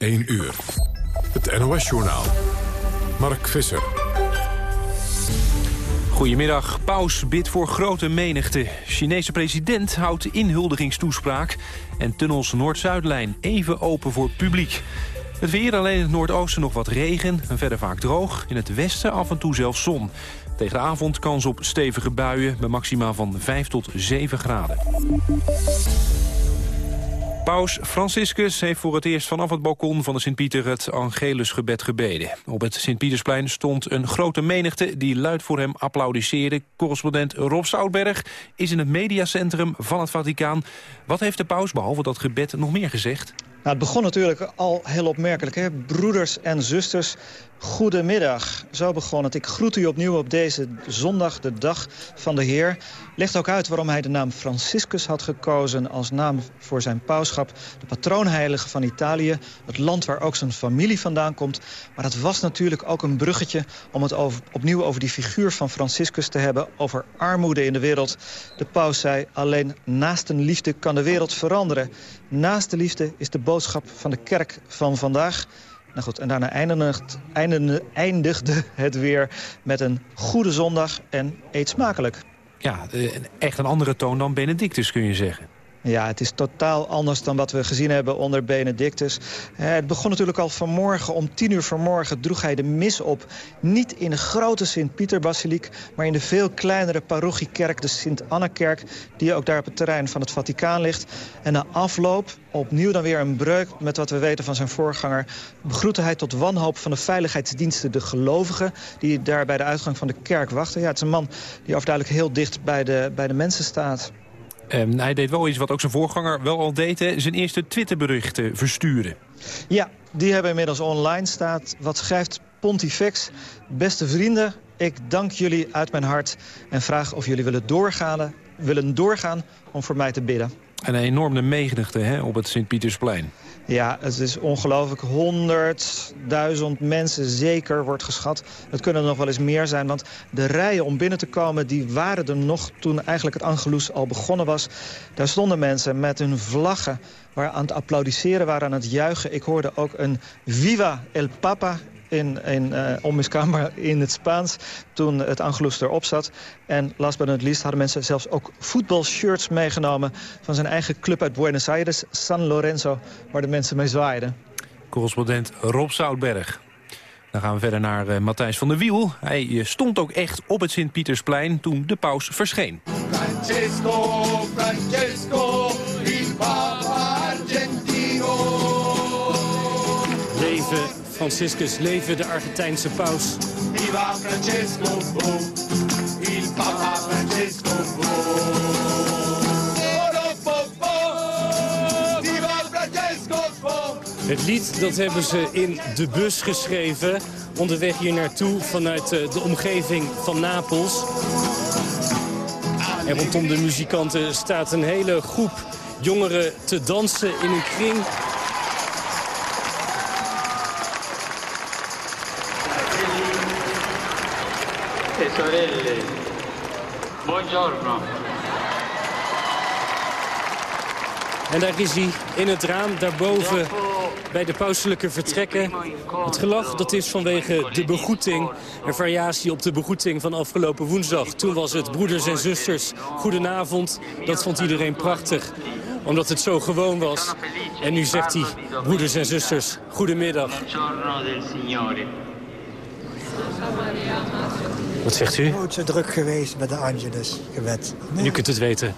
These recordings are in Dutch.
1 uur. Het NOS-journaal. Mark Visser. Goedemiddag. Paus bidt voor grote menigte. Chinese president houdt inhuldigingstoespraak. En tunnels Noord-Zuidlijn even open voor publiek. Het weer alleen in het noordoosten nog wat regen en verder vaak droog. In het westen af en toe zelfs zon. Tegen de avond kans op stevige buien bij maxima van 5 tot 7 graden. Paus Franciscus heeft voor het eerst vanaf het balkon van de Sint-Pieter het Angelusgebed gebeden. Op het Sint-Pietersplein stond een grote menigte die luid voor hem applaudisseerde. Correspondent Rob Soutberg is in het mediacentrum van het Vaticaan. Wat heeft de paus behalve dat gebed nog meer gezegd? Nou, het begon natuurlijk al heel opmerkelijk. Hè? Broeders en zusters, goedemiddag. Zo begon het. Ik groet u opnieuw op deze zondag, de dag van de Heer. Legt ook uit waarom hij de naam Franciscus had gekozen... als naam voor zijn pauschap. De patroonheilige van Italië. Het land waar ook zijn familie vandaan komt. Maar het was natuurlijk ook een bruggetje... om het opnieuw over die figuur van Franciscus te hebben. Over armoede in de wereld. De paus zei, alleen naast een liefde kan de wereld veranderen. Naast de liefde is de boodschap van de kerk van vandaag. Nou goed, en daarna eindigde, het weer met een goede zondag en eet smakelijk. Ja, eh, echt een andere toon dan Benedictus kun je zeggen. Ja, het is totaal anders dan wat we gezien hebben onder Benedictus. Het begon natuurlijk al vanmorgen. Om tien uur vanmorgen droeg hij de mis op. Niet in de grote Sint-Pieter-basiliek... maar in de veel kleinere parochiekerk, de Sint-Anna-kerk... die ook daar op het terrein van het Vaticaan ligt. En na afloop, opnieuw dan weer een breuk met wat we weten van zijn voorganger... begroette hij tot wanhoop van de veiligheidsdiensten de gelovigen... die daar bij de uitgang van de kerk wachten. Ja, het is een man die overduidelijk heel dicht bij de, bij de mensen staat. Um, hij deed wel iets wat ook zijn voorganger wel al deed. Hè, zijn eerste Twitterberichten versturen. Ja, die hebben inmiddels online staat. Wat schrijft Pontifex? Beste vrienden, ik dank jullie uit mijn hart... en vraag of jullie willen doorgaan, willen doorgaan om voor mij te bidden. Een enorme menigte hè, op het Sint-Pietersplein. Ja, het is ongelooflijk. 100.000 mensen zeker wordt geschat. Het kunnen er nog wel eens meer zijn. Want de rijen om binnen te komen, die waren er nog toen eigenlijk het Angelus al begonnen was. Daar stonden mensen met hun vlaggen waar aan het applaudisseren waren, aan het juichen. Ik hoorde ook een Viva el Papa in, in uh, onmiskenbaar in het Spaans toen het Angelus erop zat. En last but not least hadden mensen zelfs ook voetbalshirts meegenomen... van zijn eigen club uit Buenos Aires, San Lorenzo, waar de mensen mee zwaaiden. Correspondent Rob Zoutberg. Dan gaan we verder naar uh, Matthijs van der Wiel. Hij uh, stond ook echt op het Sint-Pietersplein toen de paus verscheen. Francesco, Francesco, Franciscus, leven de Argentijnse paus. Viva Francesco, il Papa Francesco. Het lied dat hebben ze in de bus geschreven. Onderweg hier naartoe vanuit eh, de omgeving van Napels. En rondom de muzikanten staat een hele groep jongeren te dansen in een kring. Buongiorno. En daar is hij, in het raam, daarboven, bij de pauselijke vertrekken. Het gelach, dat is vanwege de begroeting. Een variatie op de begroeting van afgelopen woensdag. Toen was het broeders en zusters, goedenavond. Dat vond iedereen prachtig omdat het zo gewoon was. En nu zegt hij, broeders en zusters, goedemiddag. Wat zegt u? Nooit zo druk geweest met de Angelus gewet. Nee. U kunt het weten.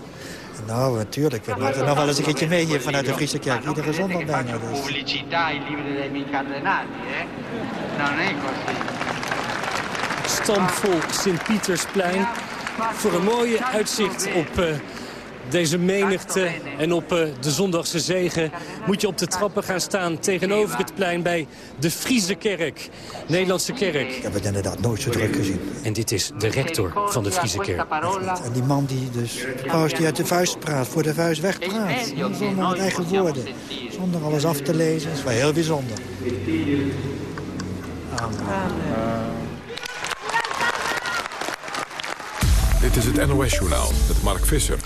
Nou, natuurlijk. We maken nog wel eens een keertje mee hier vanuit de Friese kerk. Iedere zondag bijna dus. Stampvol Sint-Pietersplein. Voor een mooie uitzicht op uh, deze menigte en op uh, de zondagse zegen... moet je op de trappen gaan staan tegenover het plein bij de Friese kerk. Nederlandse kerk. Ik heb het inderdaad nooit zo druk gezien. En dit is de rector van de Friese kerk. En die man die dus, paus die uit de vuist praat, voor de vuist wegpraat. Zonder met eigen woorden. Zonder alles af te lezen. Dat is wel heel bijzonder. Amen. Dit is het NOS-journaal met Mark Visser.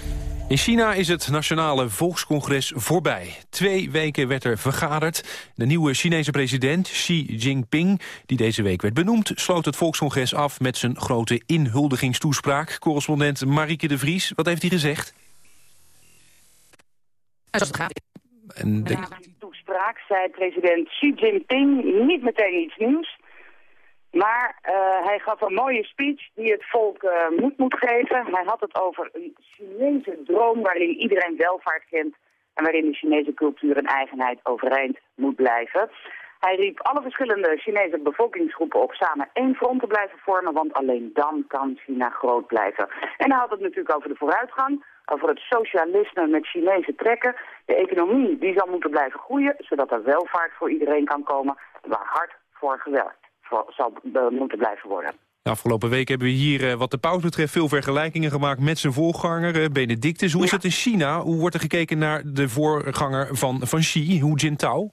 In China is het Nationale Volkscongres voorbij. Twee weken werd er vergaderd. De nieuwe Chinese president Xi Jinping, die deze week werd benoemd... sloot het Volkscongres af met zijn grote inhuldigingstoespraak. Correspondent Marieke de Vries, wat heeft hij gezegd? En de... Na die toespraak zei president Xi Jinping niet meteen iets nieuws... Maar uh, hij gaf een mooie speech die het volk uh, moed moet geven. Hij had het over een Chinese droom waarin iedereen welvaart kent... en waarin de Chinese cultuur en eigenheid overeind moet blijven. Hij riep alle verschillende Chinese bevolkingsgroepen op samen één front te blijven vormen... want alleen dan kan China groot blijven. En hij had het natuurlijk over de vooruitgang, over het socialisme met Chinese trekken... de economie die zal moeten blijven groeien, zodat er welvaart voor iedereen kan komen... waar hard voor gewerkt zal moeten blijven worden. De afgelopen week hebben we hier, eh, wat de paus betreft, veel vergelijkingen gemaakt met zijn voorganger, eh, Benedictus. Hoe is het in China? Hoe wordt er gekeken naar de voorganger van, van Xi, Hu Jintao?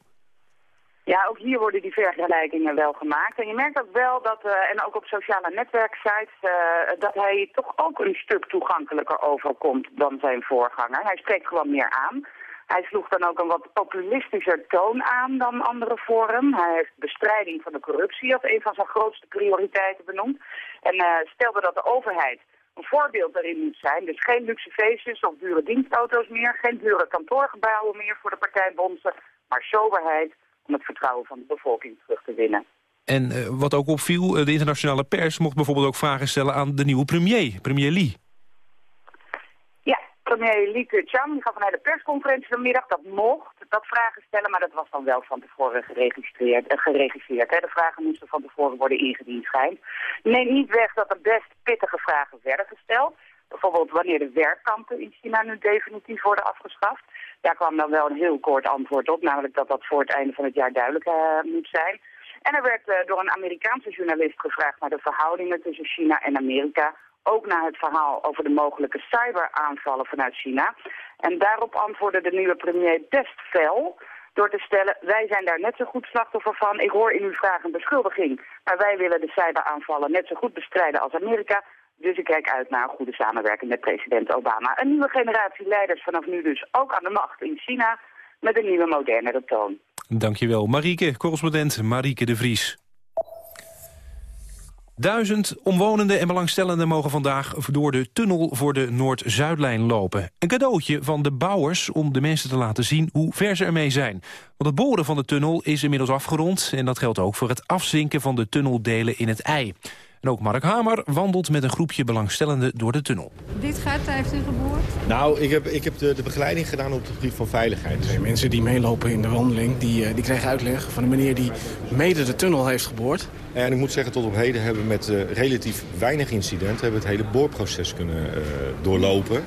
Ja, ook hier worden die vergelijkingen wel gemaakt. En je merkt ook wel dat, uh, en ook op sociale netwerksites, uh, dat hij toch ook een stuk toegankelijker overkomt dan zijn voorganger. Hij spreekt gewoon meer aan. Hij sloeg dan ook een wat populistischer toon aan dan andere voor hem. Hij heeft bestrijding van de corruptie als een van zijn grootste prioriteiten benoemd. En uh, stelde dat de overheid een voorbeeld daarin moet zijn. Dus geen luxe feestjes of dure dienstauto's meer. Geen dure kantoorgebouwen meer voor de partijbondsen. Maar soberheid om het vertrouwen van de bevolking terug te winnen. En uh, wat ook opviel, eh, de internationale pers mocht bijvoorbeeld ook vragen stellen aan de nieuwe premier, premier Lee premier Li Keqiang gaf een hele persconferentie vanmiddag. Dat mocht, dat vragen stellen, maar dat was dan wel van tevoren geregistreerd. Eh, geregisseerd hè. De vragen moesten van tevoren worden ingediend, schijnt. Neem niet weg dat er best pittige vragen werden gesteld. Bijvoorbeeld wanneer de werkkampen in China nu definitief worden afgeschaft. Daar kwam dan wel een heel kort antwoord op, namelijk dat dat voor het einde van het jaar duidelijk uh, moet zijn. En er werd uh, door een Amerikaanse journalist gevraagd naar de verhoudingen tussen China en Amerika ook na het verhaal over de mogelijke cyberaanvallen vanuit China. En daarop antwoordde de nieuwe premier best fel door te stellen... wij zijn daar net zo goed slachtoffer van. Ik hoor in uw vraag een beschuldiging. Maar wij willen de cyberaanvallen net zo goed bestrijden als Amerika. Dus ik kijk uit naar een goede samenwerking met president Obama. Een nieuwe generatie leiders vanaf nu dus ook aan de macht in China... met een nieuwe modernere toon. Dankjewel. Marieke, correspondent Marieke de Vries. Duizend omwonenden en belangstellenden mogen vandaag door de tunnel voor de Noord-Zuidlijn lopen. Een cadeautje van de bouwers om de mensen te laten zien hoe ver ze ermee zijn. Want het boren van de tunnel is inmiddels afgerond en dat geldt ook voor het afzinken van de tunneldelen in het ei. En ook Mark Hamer wandelt met een groepje belangstellenden door de tunnel. Dit gaat heeft u geboord? Nou, ik heb, ik heb de, de begeleiding gedaan op het gebied van veiligheid. De mensen die meelopen in de wandeling, die, eh, die krijgen uitleg van de meneer die mede de tunnel heeft geboord. En ik moet zeggen, tot op heden hebben we met uh, relatief weinig incidenten... hebben we het hele boorproces kunnen uh, doorlopen.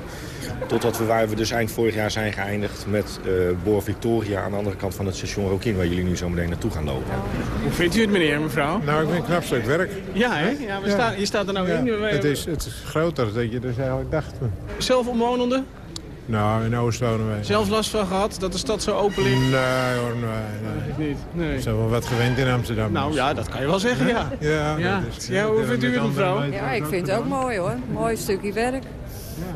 Totdat we waar we dus eind vorig jaar zijn geëindigd met uh, Boor Victoria... aan de andere kant van het station Rokin, waar jullie nu zo meteen naartoe gaan lopen. Hoe vindt u het, meneer, mevrouw? Nou, ik ben knap stuk werk. Ja, hè? Ja, we ja. Staan, je staat er nou ja, in. Het is, het is groter dan je dus eigenlijk dacht. Zelf omwonende? Nou, in Oost wonen wij. Zelf last van gehad dat de stad zo open ligt? Nee hoor, nee. nee. niet, nee. Zijn wel wat gewend in Amsterdam. Nou ja, dat kan je wel zeggen, ja. Ja, ja. Is, ja hoe vindt u het, mevrouw? Ja, ik vind het ook mooi hoor. Mooi stukje werk.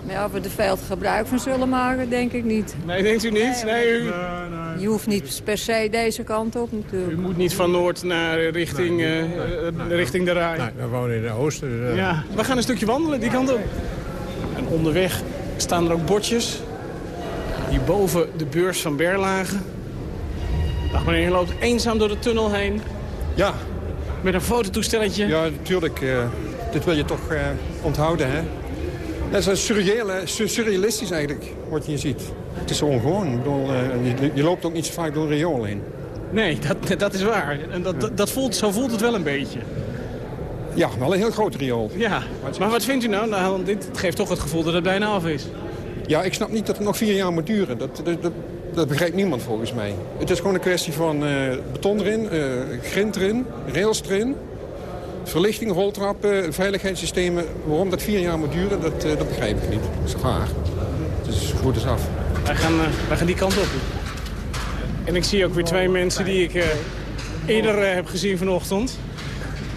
Maar ja, of we er veel gebruik van zullen maken, denk ik niet. Nee, denkt u niet? Nee, nee, u... Je hoeft niet per se deze kant op natuurlijk. U moet niet van Noord naar richting, nee, uh, richting de Rij. Nee, we wonen in de Oosten. Dus, uh... Ja, we gaan een stukje wandelen die kant op. En onderweg staan er ook bordjes hier boven de beurs van Berlage. Dag meneer, je loopt eenzaam door de tunnel heen. Ja. Met een fototoestelletje. Ja, natuurlijk. Uh, dit wil je toch uh, onthouden, hè? Dat is surrealistisch eigenlijk, wat je ziet. Het is ongewoon. Ik bedoel, uh, je, je, loopt ook niet zo vaak door een riool heen. Nee, dat, dat is waar. En dat, dat, dat voelt, zo voelt het wel een beetje. Ja, wel een heel groot riool. Ja, maar wat vindt u nou? nou dit geeft toch het gevoel dat het bijna af is. Ja, ik snap niet dat het nog vier jaar moet duren. Dat, dat, dat, dat begrijpt niemand volgens mij. Het is gewoon een kwestie van uh, beton erin, uh, grind erin, rails erin... verlichting, roltrappen, veiligheidssystemen. Waarom dat vier jaar moet duren, dat, uh, dat begrijp ik niet. Dat is gaar. Het is goed is af. Wij gaan, wij gaan die kant op. En ik zie ook weer twee mensen die ik eerder heb gezien vanochtend.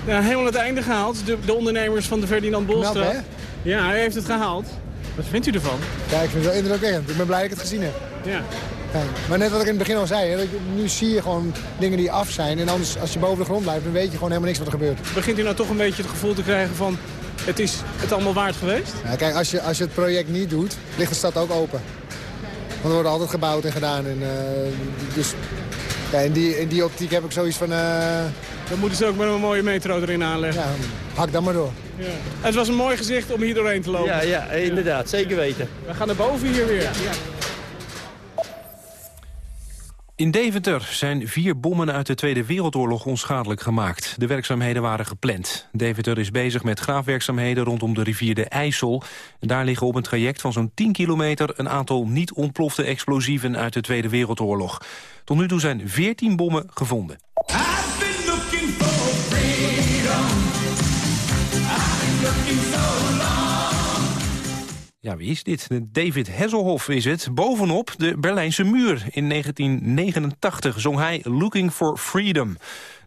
Ja, helemaal het einde gehaald. De, de ondernemers van de Ferdinand Bolstraat. Ja, hij heeft het gehaald. Wat vindt u ervan? Ja, ik vind het wel indrukwekkend. Ik ben blij dat ik het gezien heb. Ja. Maar net wat ik in het begin al zei, hè, dat ik- nu zie je gewoon dingen die af zijn. En anders, als je boven de grond blijft, dan weet je gewoon helemaal niks wat er gebeurt. Begint u nou toch een beetje het gevoel te krijgen van... het is het allemaal waard geweest? Ja, kijk, als je, als je het project niet doet, ligt de stad ook open. Want er wordt altijd gebouwd en gedaan. En, eh, dus ja, in, die, in die optiek heb ik zoiets van... eh, Dan moeten ze ook maar een mooie metro erin aanleggen. ja, hak dan maar door. Ja. Het was een mooi gezicht om hier doorheen te lopen. Ja, ja inderdaad. Zeker weten. We gaan naar boven hier weer. In Deventer zijn vier bommen uit de Tweede Wereldoorlog onschadelijk gemaakt. De werkzaamheden waren gepland. Deventer is bezig met graafwerkzaamheden rondom de rivier de IJssel. En daar liggen op een traject van zo'n 10 kilometer... een aantal niet ontplofte explosieven uit de Tweede Wereldoorlog. Tot nu toe zijn 14 bommen gevonden. Ja, wie is dit? David Hesselhoff is het. Bovenop de Berlijnse muur. In 1989 zong hij Looking for Freedom.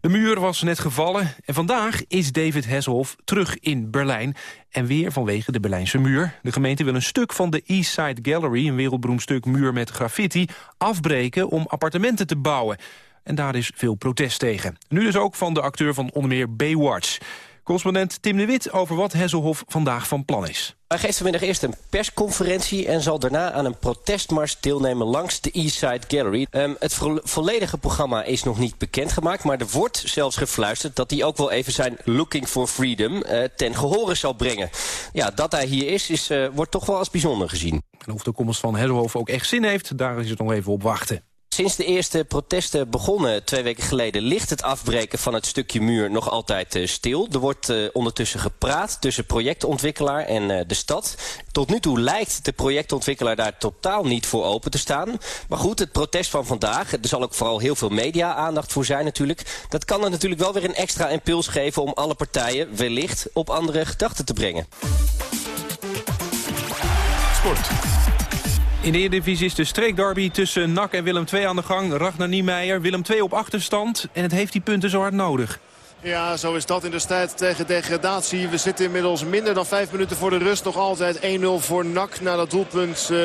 De muur was net gevallen en vandaag is David Hesselhoff terug in Berlijn. En weer vanwege de Berlijnse muur. De gemeente wil een stuk van de East Side Gallery... een wereldberoemd stuk muur met graffiti... afbreken om appartementen te bouwen. En daar is veel protest tegen. Nu dus ook van de acteur van onder meer Baywatch. Correspondent Tim de Wit over wat Hesselhoff vandaag van plan is. Hij geeft vanmiddag eerst een persconferentie... en zal daarna aan een protestmars deelnemen langs de Eastside Gallery. Ehm, het vo volledige programma is nog niet bekendgemaakt... maar er wordt zelfs gefluisterd dat hij ook wel even zijn Looking for Freedom... eh, ten gehore zal brengen. Ja, dat hij hier is, is eh, wordt toch wel als bijzonder gezien. En of de komst van Hesselhoff ook echt zin heeft, daar is het nog even op wachten. Sinds de eerste protesten begonnen twee weken geleden... ligt het afbreken van het stukje muur nog altijd eh, stil. Er wordt eh, ondertussen gepraat tussen projectontwikkelaar en eh, de stad. Tot nu toe lijkt de projectontwikkelaar daar totaal niet voor open te staan. Maar goed, het protest van vandaag... er zal ook vooral heel veel media-aandacht voor zijn natuurlijk... dat kan er natuurlijk wel weer een extra impuls geven... om alle partijen wellicht op andere gedachten te brengen. Sport. In de Eredivisie is de streekderby tussen NAC en Willem II aan de gang. Ragnar Niemeyer, Willem II op achterstand. En het heeft die punten zo hard nodig. Ja, zo is dat in de strijd tegen degradatie. We zitten inmiddels minder dan vijf minuten voor de rust. Nog altijd 1-0 voor NAC na dat doelpunt eh,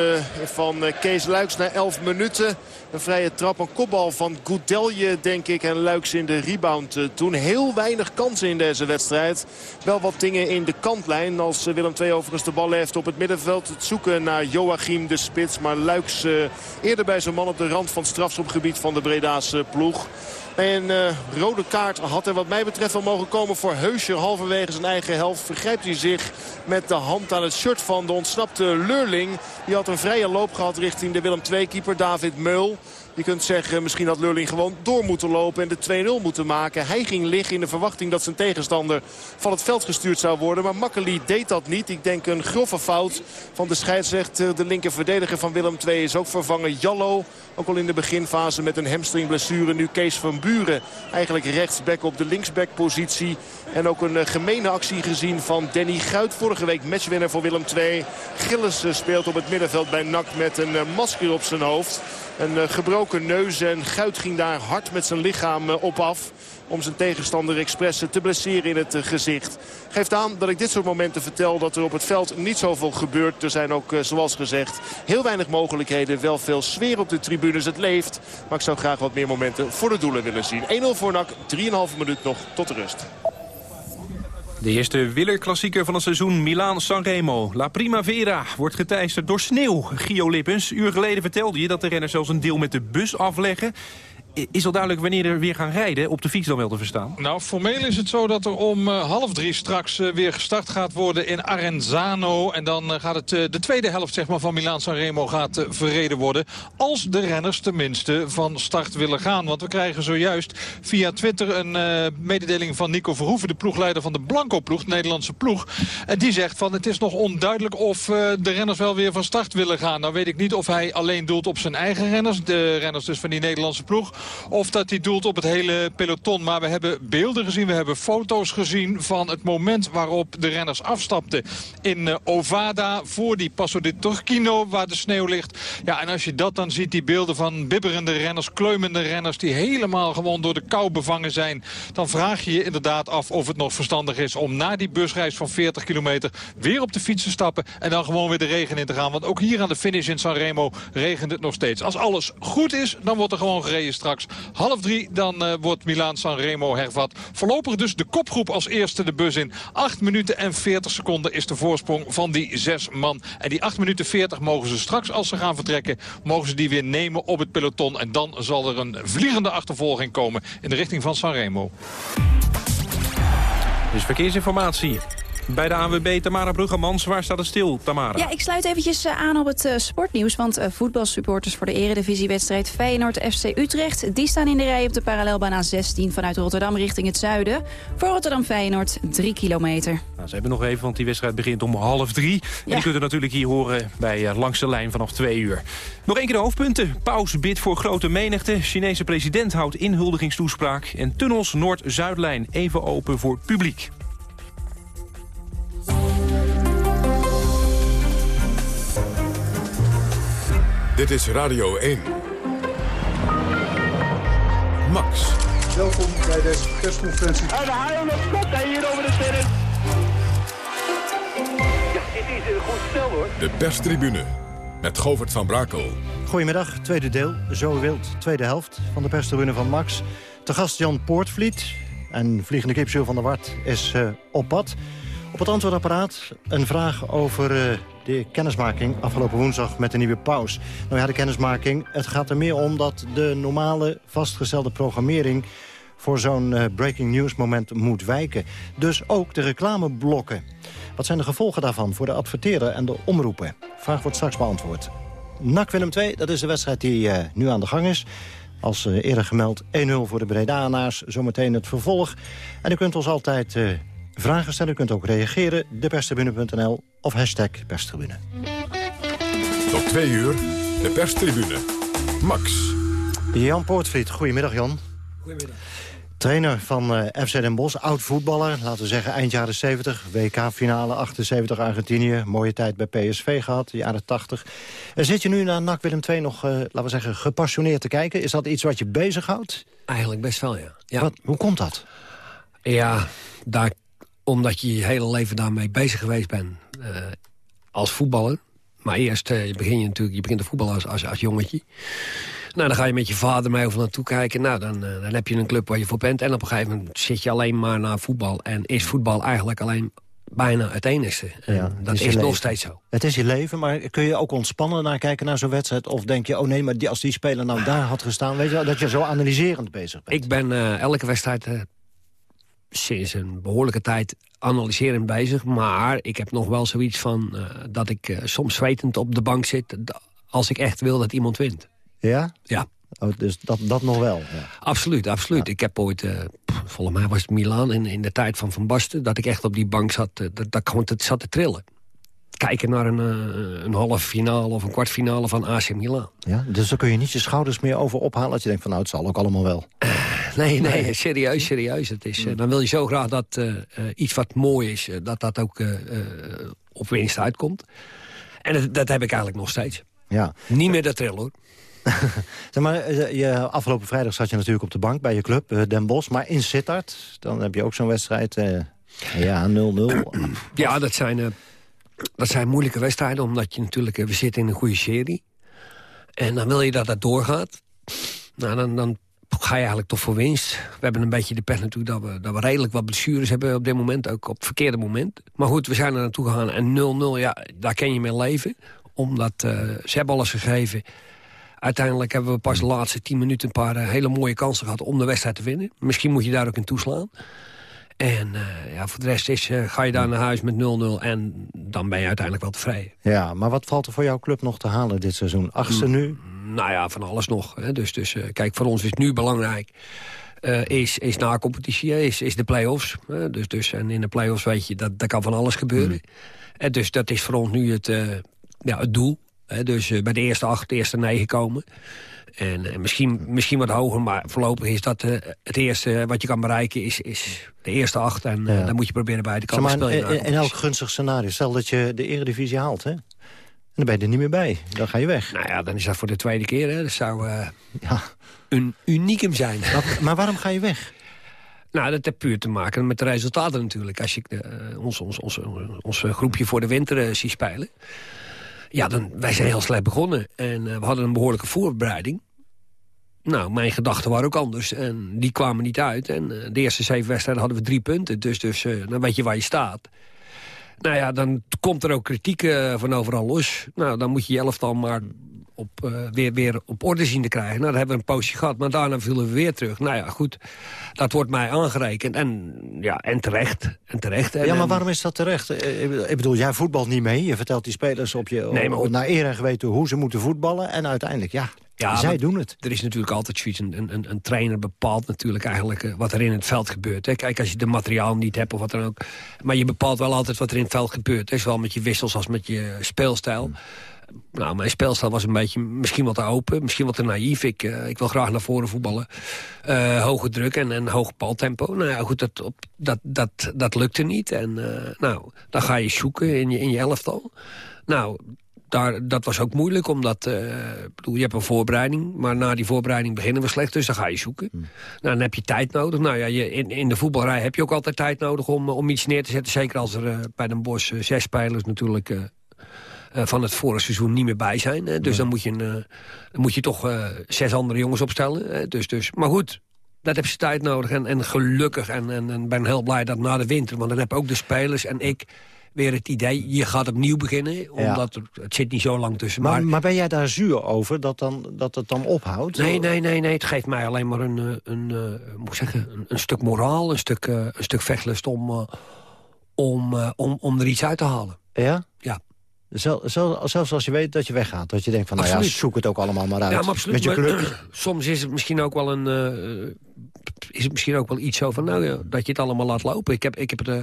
van eh, Kees Luiks na 11 minuten. Een vrije trap, een kopbal van Goudelje, denk ik. En Luiks in de rebound eh, toen. Heel weinig kansen in deze wedstrijd. Wel wat dingen in de kantlijn. Als eh, Willem II overigens de bal heeft op het middenveld. Het zoeken naar Joachim de Spits. Maar Luiks eh, eerder bij zijn man op de rand van het strafschopgebied van de Breda's ploeg. Een uh, rode kaart had er wat mij betreft wel mogen komen voor Heuscher. Halverwege zijn eigen helft vergrijpt hij zich met de hand aan het shirt van de ontsnapte Leurling. Die had een vrije loop gehad richting de Willem II-keeper David Meul. Je kunt zeggen, misschien had Lurling gewoon door moeten lopen en de 2-0 moeten maken. Hij ging liggen in de verwachting dat zijn tegenstander van het veld gestuurd zou worden. Maar Makkeli deed dat niet. Ik denk een grove fout van de scheidsrechter. De linker verdediger van Willem II is ook vervangen. Jallo, ook al in de beginfase met een hamstringblessure. Nu Kees van Buren, eigenlijk rechtsback op de linksbackpositie. En ook een gemene actie gezien van Danny Guit. Vorige week matchwinner voor Willem II. Gilles speelt op het middenveld bij NAC met een masker op zijn hoofd. Een gebroken neus en Guit ging daar hard met zijn lichaam op af om zijn tegenstander expres te blesseren in het gezicht. Geeft aan dat ik dit soort momenten vertel dat er op het veld niet zoveel gebeurt. Er zijn ook, zoals gezegd, heel weinig mogelijkheden. Wel veel sfeer op de tribunes. Het leeft. Maar ik zou graag wat meer momenten voor de doelen willen zien. 1-0 voor NAC, 3,5 minuut nog tot de rust. De eerste wielerklassieker van het seizoen Milaan-Sanremo. La Primavera wordt geteisterd door sneeuw. Gio Lippens, uur geleden vertelde je dat de renners zelfs een deel met de bus afleggen. Is al duidelijk wanneer er weer gaan rijden? Op de fiets dan wel te verstaan? Nou, formeel is het zo dat er om uh, half drie straks uh, weer gestart gaat worden in Arenzano. En dan uh, gaat het de tweede helft zeg maar, van Milaan-Sanremo gaat verreden worden. Als de renners tenminste van start willen gaan. Want we krijgen zojuist via Twitter een mededeling van Nico Verhoeven... de ploegleider van de Blanco-ploeg, de Nederlandse ploeg. En die zegt van het is nog onduidelijk of de renners wel weer van start willen gaan. Nou weet ik niet of hij alleen doelt op zijn eigen renners. De renners dus van die Nederlandse ploeg of dat hij doelt op het hele peloton. Maar we hebben beelden gezien, we hebben foto's gezien van het moment waarop de renners afstapten in uh, Ovada voor die Passo di Torquino waar de sneeuw ligt. Ja, en als je dat dan ziet, die beelden van bibberende renners, kleumende renners die helemaal gewoon door de kou bevangen zijn, dan vraag je je inderdaad af of het nog verstandig is om na die busreis van 40 kilometer weer op de fiets te stappen en dan gewoon weer de regen in te gaan. Want ook hier aan de finish in Sanremo regent het nog steeds. Als alles goed is, dan wordt er gewoon gereden straks. Half drie, dan uh, wordt Milaan-Sanremo hervat. Voorlopig dus de kopgroep als eerste de bus in. 8 minuten en 40 seconden is de voorsprong van die zes man. En die 8 minuten 40 mogen ze straks, als ze gaan vertrekken... mogen ze die weer nemen op het peloton. En dan zal er een vliegende achtervolging komen in de richting van Sanremo. Dus verkeersinformatie. Bij de ANWB Tamara Bruggemans, waar staat het stil, Tamara? Ja, ik sluit eventjes uh, aan op het uh, sportnieuws. Want uh, voetbalsupporters voor de eredivisiewedstrijd Feyenoord-FC Utrecht... die staan in de rij op de parallelbaan A16 vanuit Rotterdam richting het zuiden. Voor Rotterdam-Feyenoord 3 kilometer. Nou, ze hebben nog even, want die wedstrijd begint om half drie. Ja. En die kunt u natuurlijk hier horen bij Langs de Lijn vanaf twee uur. Nog één keer de hoofdpunten. Paus bidt voor grote menigte. Chinese president houdt inhuldigingstoespraak. En tunnels Noord-Zuidlijn even open voor publiek. Dit is Radio 1. Max. Welkom bij deze persconferentie. En de haal op kop hier over de terrein. Ja, dit is een goed stel hoor. De perstribune met Govert van Brakel. Goedemiddag, tweede deel, Zo Wild, tweede helft van de perstribune van Max. Te gast Jan Poortvliet en vliegende kipseel van der Wart is uh, op pad. Op het antwoordapparaat een vraag over uh, de kennismaking afgelopen woensdag met de nieuwe paus. Nou ja, de kennismaking, het gaat er meer om dat de normale vastgestelde programmering voor zo'n uh, breaking news moment moet wijken. Dus ook de reclameblokken. Wat zijn de gevolgen daarvan voor de adverteerder en de omroepen? Vraag wordt straks beantwoord. NAC Willem 2, dat is de wedstrijd die uh, nu aan de gang is. Als eerder gemeld 1-0 voor de Bredanaars. Zometeen het vervolg. En u kunt ons altijd vragen stellen. U kunt ook reageren. Deperstribune.nl of hashtag perstribune. Tot twee uur, de perstribune. Max. Jan Poortvliet, goedemiddag Jan. Goedemiddag. Trainer van uh, FC Den Bosch, oud-voetballer, laten we zeggen eind jaren 70. WK-finale 78 Argentinië, mooie tijd bij PSV gehad, de jaren 80. En zit je nu naar NAC Willem II nog, uh, laten we zeggen, gepassioneerd te kijken? Is dat iets wat je bezighoudt? Eigenlijk best wel, ja. ja. Wat, hoe komt dat? Ja, daar, omdat je je hele leven daarmee bezig geweest bent uh, als voetballer. Maar eerst begin je natuurlijk, je begint te voetballen als, als, als jongetje. Nou, dan ga je met je vader mee over naartoe kijken. Nou, dan, uh, dan heb je een club waar je voor bent. En op een gegeven moment zit je alleen maar naar voetbal. En is voetbal eigenlijk alleen bijna het enigste. En ja, dat is, is nog steeds zo. Het is je leven, maar kun je ook ontspannen naar kijken naar zo'n wedstrijd? Of denk je, oh nee, maar die, als die speler nou daar had gestaan... weet je dat je zo analyserend bezig bent? Ik ben uh, elke wedstrijd uh, sinds een behoorlijke tijd analyserend bezig. Maar ik heb nog wel zoiets van dat ik soms zwetend op de bank zit... als ik echt wil dat iemand wint. Ja? Ja. Oh, dus dat, dat nog wel? Ja. Absoluut, absoluut. Ja. Ik heb ooit, uh, volgens mij was het Milaan in, in de tijd van Van Basten... dat ik echt op die bank zat, dat, dat gewoon zat te trillen. Kijken naar een, een halve finale of een kwartfinale van AC Milan. Ja, dus dan kun je niet je schouders meer over ophalen... dat je denkt van nou, het zal ook allemaal wel. Nee, nee, serieus, serieus. Het is, dan wil je zo graag dat iets wat mooi is... dat dat ook op winst uitkomt. En dat, dat heb ik eigenlijk nog steeds. Ja. Niet meer dat trillen, hoor. zeg maar, je, afgelopen vrijdag zat je natuurlijk op de bank bij je club, Den Bosch. Maar in Sittard, dan heb je ook zo'n wedstrijd, ja, 0-0. ja, dat zijn, uh, dat zijn moeilijke wedstrijden, omdat je natuurlijk, uh, we zitten in een goede serie. En dan wil je dat dat doorgaat. Nou, dan, dan ga je eigenlijk toch voor winst. We hebben een beetje de pech natuurlijk dat we, dat we redelijk wat blessures hebben op dit moment. Ook op het verkeerde moment. Maar goed, we zijn er naartoe gegaan. En 0-0, ja, daar ken je mee leven. Omdat ze hebben alles gegeven. Uiteindelijk hebben we pas de laatste tien minuten een paar uh, hele mooie kansen gehad om de wedstrijd te winnen. Misschien moet je daar ook in toeslaan. En uh, ja, voor de rest is, uh, ga je daar naar huis met 0-0 en dan ben je uiteindelijk wel tevreden. Ja, maar wat valt er voor jouw club nog te halen dit seizoen? Achtste nu? Nou ja, van alles nog. Hè. Dus, dus kijk, voor ons is nu belangrijk... is, is na competitie, is, is de play-offs. dus, dus, en in de play-offs weet je, dat, dat kan van alles gebeuren. Mm. En dus dat is voor ons nu het, ja, het doel. Dus uh, bij de eerste acht, de eerste negen komen. En eh, misschien, misschien wat hoger, maar voorlopig is dat eh, het eerste wat je kan bereiken... is, is de eerste acht en eh, Ja. dan moet je proberen bij te Zeg komen maar, spelen. in elk gunstig scenario, stel dat je de eredivisie haalt, hè? En dan ben je er niet meer bij. Dan ga je weg. Nou ja, dan is dat voor de tweede keer. Hè. Dat zou eh, een unicum zijn. Maar, maar waarom ga je weg? Nou, dat heeft puur te maken met de resultaten natuurlijk. Als ik eh, ons, ons, ons, ons groepje voor de winter eh, zie spelen... Ja, dan, wij zijn heel slecht begonnen. En we hadden een behoorlijke voorbereiding. Nou, mijn gedachten waren ook anders. En die kwamen niet uit. En de eerste zeven wedstrijden hadden we drie punten. Dus, dus dan weet je waar je staat. Nou ja, dan komt er ook kritiek eh, van overal los. Nou, dan moet je je elftal maar op, eh, weer, weer op orde zien te krijgen. Nou, dat hebben we een poosje gehad, maar daarna vielen we weer terug. Nou ja, goed, dat wordt mij aangerekend. En, ja, en terecht. En terecht. En, Ja, maar waarom is dat terecht? Eh, Ik bedoel, jij voetbalt niet mee. Je vertelt die spelers op je, Nee, maar naar eer en geweten hoe ze moeten voetballen. En uiteindelijk, ja, Ja, zij doen het. Er is natuurlijk altijd zoiets. Een, een, een trainer bepaalt natuurlijk eigenlijk eh, wat er in het veld gebeurt. Hè. Kijk, als je de materiaal niet hebt of wat dan ook. Maar je bepaalt wel altijd wat er in het veld gebeurt. Hè. Zowel met je wissels als met je speelstijl. Nou, mijn speelstijl was een beetje misschien wat te open, misschien wat te naïef. Ik, eh, ik wil graag naar voren voetballen. Eh, hoge druk en, en hoog baltempo. Nou ja, goed, dat, op, dat, dat, dat lukte niet. En nou, dan ga je zoeken in je, in je elftal. Nou, daar, dat was ook moeilijk, omdat eh, bedoel, je hebt een voorbereiding... maar na die voorbereiding beginnen we slecht, dus dan ga je zoeken. Nou, dan heb je tijd nodig. Nou ja, je, in, in de voetbalrij heb je ook altijd tijd nodig om, om iets neer te zetten. Zeker als er eh, bij Den Bosch eh, zes spelers natuurlijk... eh, eh, van het vorige seizoen niet meer bij zijn. Hè. Dus dan, moet je een, eh, dan moet je toch eh, zes andere jongens opstellen. Hè. Dus, dus, maar goed, dat heb ze tijd nodig. En, en gelukkig, en, en, en ben heel blij dat na de winter... want dan heb ook de spelers en ik weer het idee... je gaat opnieuw beginnen, omdat er- het zit niet zo lang tussen. Maar, Maar, maar ben jij daar zuur over dat, dan, dat het dan ophoudt? nee, nee, nee, nee, het geeft mij alleen maar een, eh, een, eh, moet ik zeggen, een, een stuk moraal... een stuk, eh, een stuk vechtlust om, om, om, om er iets uit te halen. Ja? Ja. Zel- zel- zelfs als je weet dat je weggaat. Dat je denkt van, nou ja, Absoluut. zoek het ook allemaal maar uit. Ja, maar absoluut. Met je maar, soms is het misschien ook wel een... is het misschien ook wel iets zo van, nou ja, dat je het allemaal laat lopen. Ik heb, ik heb het eh,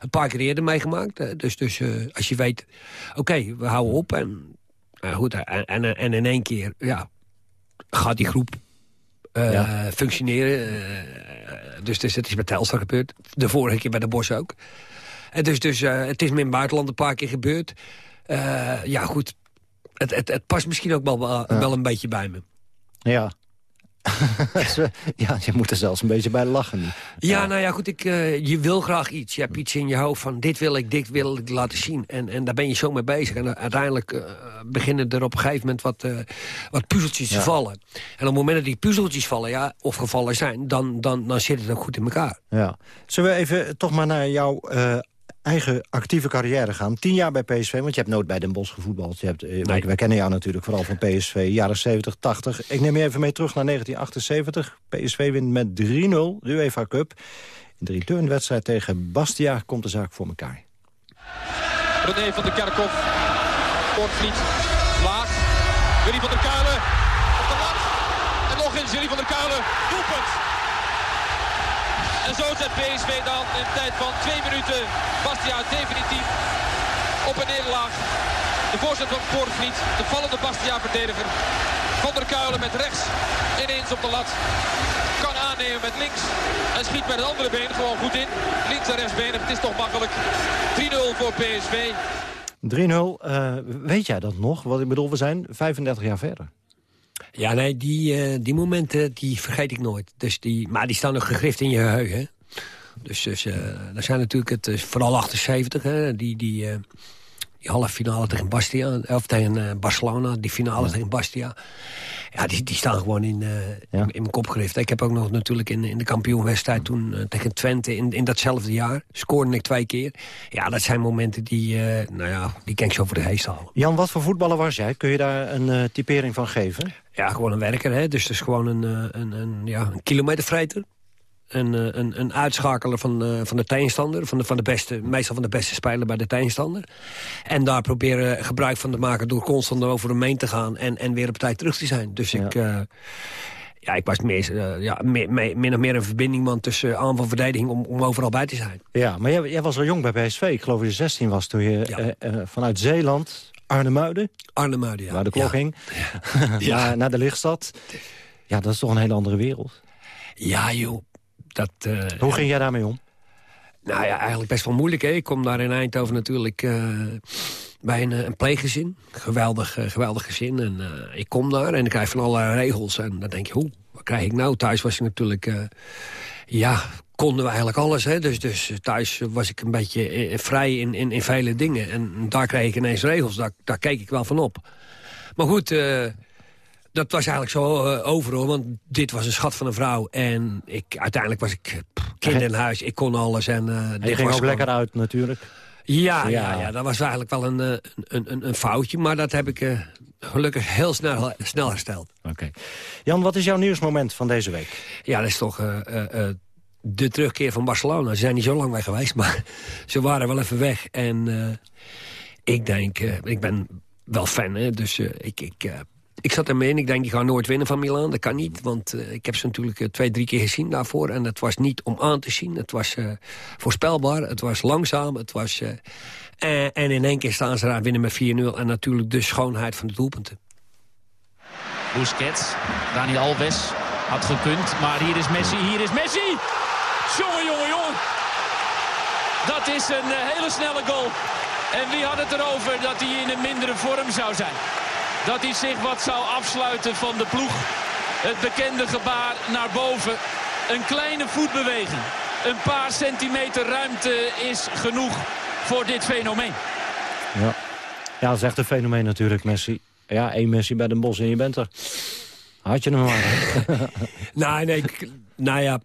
een paar keer eerder meegemaakt. eh, dus dus eh, als je weet, oké, we houden op. En, goed, en, en, en in één keer, ja, gaat die groep Ja. functioneren. dus, dus het is met Telstar gebeurd. De vorige keer bij de Bos ook. En dus, dus het is me in het buitenland een paar keer gebeurd. Ja, goed. Het, het, het past misschien ook wel, wel, wel een beetje bij me. Ja. ja, je moet er zelfs een beetje bij lachen. Ja, nou ja, goed, ik, eh, je wil graag iets. Je hebt iets in je hoofd van dit wil ik, dit wil ik laten zien. En, en daar ben je zo mee bezig. En eh, uiteindelijk eh, beginnen er op een gegeven moment wat, wat puzzeltjes te vallen. En op het moment dat die puzzeltjes vallen, ja, of gevallen zijn... dan, dan, dan zit het ook goed in elkaar. Ja. Zullen we even toch maar naar jouw eigen actieve carrière gaan? Tien jaar bij PSV, want je hebt nooit bij Den Bosch gevoetbald. Je hebt, eh, wij, wij kennen jou natuurlijk vooral van PSV, jaren 70, 80. Ik neem je even mee terug naar 1978. PSV wint met 3-0 de UEFA Cup. In de returnwedstrijd tegen Bastia komt de zaak voor elkaar. René van der Kerkhoff. Kortvliet. Laag. Willy van der Kuilen. Op de lat. En nog eens Willy van der Kuilen. Doelpunt. En zo zet PSV dan in tijd van twee minuten Bastia definitief op een nederlaag. De voorzet van Kortvliet. De vallende Bastia-verdediger. Van der Kuilen met rechts ineens op de lat. Kan aannemen met links. En schiet met het andere been gewoon goed in. Links en rechtsbeen. Het is toch makkelijk. 3-0 voor PSV. 3-0, eh, weet jij dat nog? Wat ik bedoel, we zijn 35 jaar verder. Ja, nee, die, eh, die momenten die vergeet ik nooit. Dus die, maar die staan nog gegrift in je geheugen. Dus, dus eh er zijn natuurlijk het, is vooral 78, hè, die, die, eh, die halve finale tegen Bastia, of tegen eh, Barcelona, die finale tegen Bastia. Ja, die, die staan gewoon in, eh, in, in mijn kop gegrift. Ik heb ook nog natuurlijk in, in de kampioenwedstrijd toen eh, tegen Twente in, in datzelfde jaar, scoorde ik twee keer. Ja, dat zijn momenten die, eh, nou ja, die kan ik zo voor de heest halen. Jan, wat voor voetballer was jij? Kun je daar een eh, typering van geven? Ja, gewoon een werker, hè. Dus dus gewoon een, eh, een, een, ja, een kilometervreter. Een, eh, een, een uitschakeler van, eh, van de tegenstander. Van de, van de beste, meestal van de beste speler bij de tegenstander. En daar proberen gebruik van te maken door constant over hem heen te gaan. En, en weer op tijd terug te zijn. Dus ik... ja, ik was meer, ja, meer, meer- min of meer een verbindingman tussen aanval en verdediging om, om overal bij te zijn. Ja, maar jij, jij was al jong bij PSV. Ik geloof dat je 16 was toen je vanuit Zeeland Arnhemuiden. Arnhemuiden, ja. Waar de klok Ja. ging. Ja. naar, naar de lichtstad. Ja, dat is toch een hele andere wereld. Ja, joh. Dat, eh, Hoe ging jij daarmee om? Nou ja, eigenlijk best wel moeilijk. Hè? Ik kom daar in Eindhoven natuurlijk eh, bij een, eh, een pleeggezin. Geweldig, geweldig gezin. En ik kom daar en ik krijg van allerlei regels. En dan denk je, hoe, wat krijg ik nou? Thuis was ik natuurlijk... ja, konden we eigenlijk alles. Hè? Dus, dus thuis was ik een beetje eh, vrij in, in, in vele dingen. En daar kreeg ik ineens regels. Daar, daar keek ik wel van op. Maar goed... eh, dat was eigenlijk zo eh, overal, want dit was een schat van een vrouw. En ik, uiteindelijk was ik kind in huis, ik kon alles. En, En dit je ging ook lekker uit natuurlijk. Ja, ja. Ja. Ja, dat was eigenlijk wel een, een, een, een foutje. Maar dat heb ik gelukkig heel snel, snel hersteld. Oké. Jan, wat is jouw nieuwsmoment van deze week? Ja, dat is toch de terugkeer van Barcelona. Ze zijn niet zo lang weg geweest, maar ze waren wel even weg. En eh, ik denk, eh, ik ben wel fan, hè, dus eh, ik... ik ik zat ermee in. Ik denk, die gaan nooit winnen van Milaan. Dat kan niet, want ik heb ze natuurlijk twee, drie keer gezien daarvoor. En het was niet om aan te zien. Het was voorspelbaar, het was langzaam. Het was, en, en in één keer staan ze daar winnen met 4-0. En natuurlijk de schoonheid van de doelpunten. Busquets, Dani Alves had gekund, maar hier is Messi, hier is Messi! Jongen, jongen, jongen! Dat is een eh, hele snelle goal. En wie had het erover dat hij in een mindere vorm zou zijn? Dat hij zich wat zou afsluiten van de ploeg. Het bekende gebaar naar boven. Een kleine voetbeweging. Een paar centimeter ruimte is genoeg voor dit fenomeen. Ja. ja, dat is echt een fenomeen natuurlijk, Messi. Ja, één Messi bij de Bos en je bent er. Had je hem maar. nou, nee, k- nou ja,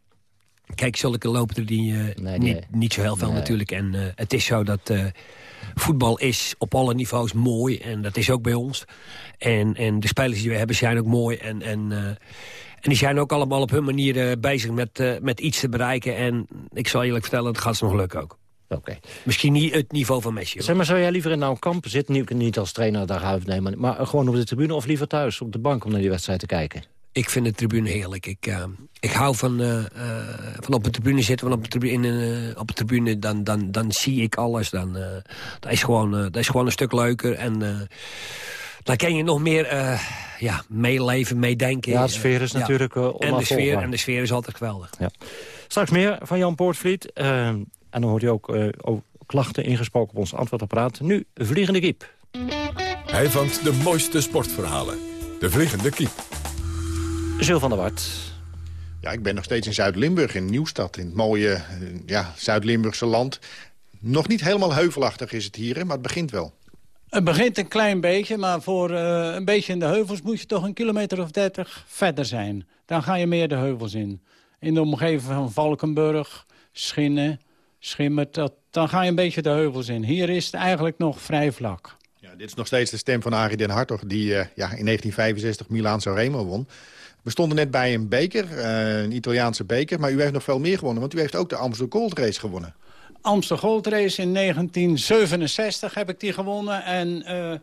kijk, zulke lopen er die, eh, nee. Niet, niet zo heel veel Nee. natuurlijk. En eh, het is zo dat eh, voetbal is op alle niveaus mooi. En dat is ook bij ons. En, en de spelers die we hebben zijn ook mooi. En, en, en die zijn ook allemaal op hun manier bezig met, met iets te bereiken. En ik zal eerlijk vertellen, dat gaat ze nog lukken ook. Oké. Misschien niet het niveau van Messi. hoor. Zeg maar, zou jij liever in nou kamp zitten, niet, niet als trainer daar uit nemen, maar gewoon op de tribune of liever thuis op de bank om naar die wedstrijd te kijken? Ik vind de tribune heerlijk. Ik, eh, ik hou van, eh, eh, van op de tribune zitten. Van op de tribune, in, eh, op de tribune dan, dan, dan zie ik alles. Dan, eh, dat, is gewoon, eh, dat is gewoon een stuk leuker. En eh, dan kan je nog meer eh, ja, meeleven, meedenken. Ja, de sfeer is Ja. natuurlijk eh, en, de sfeer, en de sfeer is altijd geweldig. Ja. Straks meer van Jan Poortvliet. en dan hoort ook, eh, ook klachten ingesproken op ons antwoordapparaat. Nu Vliegende Kiep. Hij vangt de mooiste sportverhalen. De Vliegende Kiep. Zul van der Wart. Ja, ik ben nog steeds in Zuid-Limburg, in Nieuwstad. In het mooie eh, ja, Zuid-Limburgse land. Nog niet helemaal heuvelachtig is het hier, maar het begint wel. Het begint een klein beetje, maar voor eh, een beetje in de heuvels moet je toch een kilometer of dertig verder zijn. Dan ga je meer de heuvels in. In de omgeving van Valkenburg, Schinnen, Schimmert, dat, dan ga je een beetje de heuvels in. Hier is het eigenlijk nog vrij vlak. Ja, dit is nog steeds de stem van Arie den Hartog... die eh, ja, in 1965 Milaan Sanremo won. We stonden net bij een beker, eh, een Italiaanse beker... maar u heeft nog veel meer gewonnen, want u heeft ook de Amsterdam Gold Race gewonnen. Amsterdam Gold Race in 1967 heb ik die gewonnen. En eh,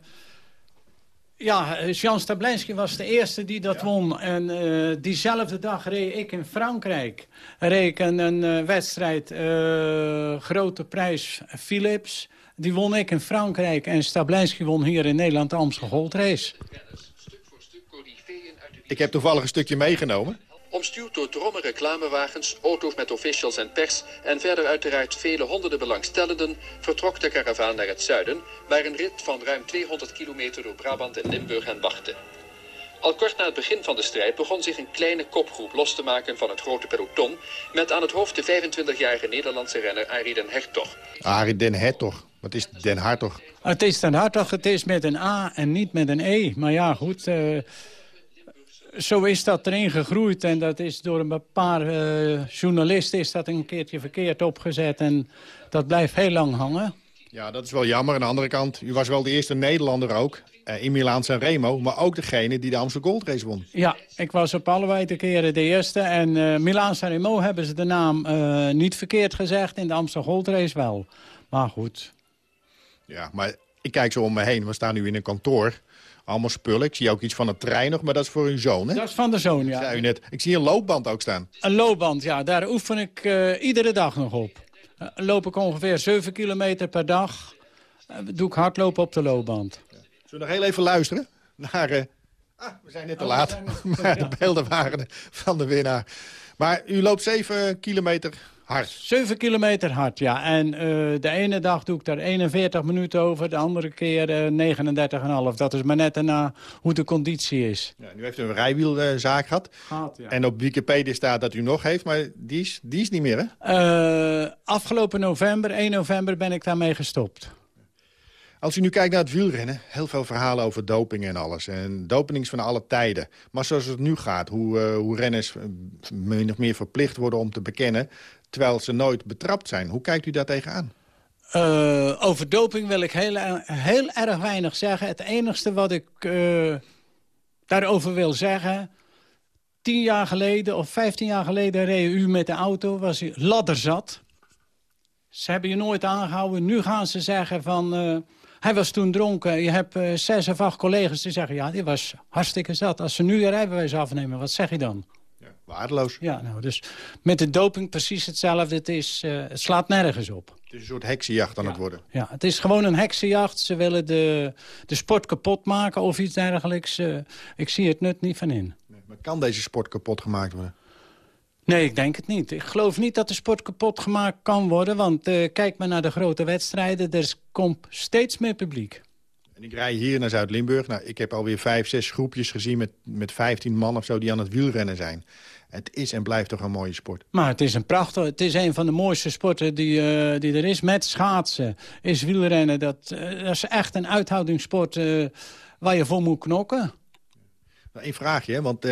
ja, Jan Stablinski was de eerste die dat won. En eh, diezelfde dag reed ik in Frankrijk. Reed ik een, een eh, wedstrijd, eh, grote prijs Philips. Die won ik in Frankrijk. En Stablinski won hier in Nederland de Amsterdam Gold Race. Ik heb toevallig een stukje meegenomen. Omstuurd door drommen reclamewagens, auto's met officials en pers... en verder uiteraard vele honderden belangstellenden... vertrok de karavaan naar het zuiden... waar een rit van ruim 200 kilometer door Brabant en Limburg hen wachtte. Al kort na het begin van de strijd begon zich een kleine kopgroep los te maken van het grote peloton... met aan het hoofd de 25-jarige Nederlandse renner Arie den Hertog. Arie den Hertog. Wat is Den Hartog? Het is ten hartog, het is met een A en niet met een E. Maar ja, goed, eh, zo is dat erin gegroeid. En dat is door een paar eh, journalisten is dat een keertje verkeerd opgezet. En dat blijft heel lang hangen. Ja, dat is wel jammer. Aan de andere kant, u was wel de eerste Nederlander ook... eh, in Milaan Sanremo, maar ook degene die de Amsterdam Gold Race won. Ja, ik was op allebei de keren de eerste. En eh Milaan Sanremo hebben ze de naam niet verkeerd gezegd. In de Amsterdam Gold Race wel. Maar goed, Ja, maar ik kijk zo om me heen. We staan nu in een kantoor. Allemaal spullen. Ik zie ook iets van een trein nog, maar dat is voor uw zoon, hè? dat is van de zoon, ja. Zei u net. Ik zie een loopband ook staan. Een loopband, ja, daar oefen ik eh, iedere dag nog op. Eh, loop ik ongeveer 7 kilometer per dag. eh, doe ik hardlopen op de loopband. Zullen we nog heel even luisteren naar... ah, we zijn net te Oh, laat. net- Maar de beelden waren van de winnaar. Maar u loopt 7 kilometer hard. 7 kilometer hard, ja. En eh, de ene dag doe ik daar 41 minuten over, de andere keer eh 39,5. Dat is maar net erna hoe de conditie is. Ja, nu heeft u een rijwielzaak gehad. Gehad, ja. En op Wikipedia staat dat u nog heeft, maar die is, die is niet meer, hè? Eh, afgelopen november, 1 november, ben ik daarmee gestopt. Als u nu kijkt naar het wielrennen, heel veel verhalen over doping en alles. En doping is van alle tijden. Maar zoals het nu gaat, hoe, eh, hoe renners eh, min of meer verplicht worden om te bekennen... terwijl ze nooit betrapt zijn. Hoe kijkt u daar tegenaan? Eh, over doping wil ik heel, heel erg weinig zeggen. Het enige wat ik daarover wil zeggen... tien jaar geleden of vijftien jaar geleden reed u met de auto, was u ladderzat. Ze hebben je nooit aangehouden. Nu gaan ze zeggen van... hij was toen dronken. Je hebt eh, zes of acht collega's die zeggen... ja, die was hartstikke zat. Als ze nu je rijbewijs afnemen, wat zeg je dan? Waardeloos. Ja, nou, dus met de doping precies hetzelfde. Het, is, eh, het slaat nergens op. Het is een soort heksenjacht aan het worden. Ja, het is gewoon een heksenjacht. Ze willen de, de sport kapot maken of iets dergelijks. Eh, ik zie het nut niet van in. Maar kan deze sport kapot gemaakt worden? Nee, ik denk het niet. Ik geloof niet dat de sport kapot gemaakt kan worden. Want eh, kijk maar naar de grote wedstrijden. Er komt steeds meer publiek. En ik rij hier naar Zuid-Limburg. Nou, ik heb alweer vijf, zes groepjes gezien met, met 15 man of zo die aan het wielrennen zijn. Het is en blijft toch een mooie sport. Maar het is een prachtig... Het is een van de mooiste sporten die, eh, die er is. Met schaatsen is wielrennen. Dat, eh, dat is echt een uithoudingssport waar je voor moet knokken. Nou, één vraagje, hè, want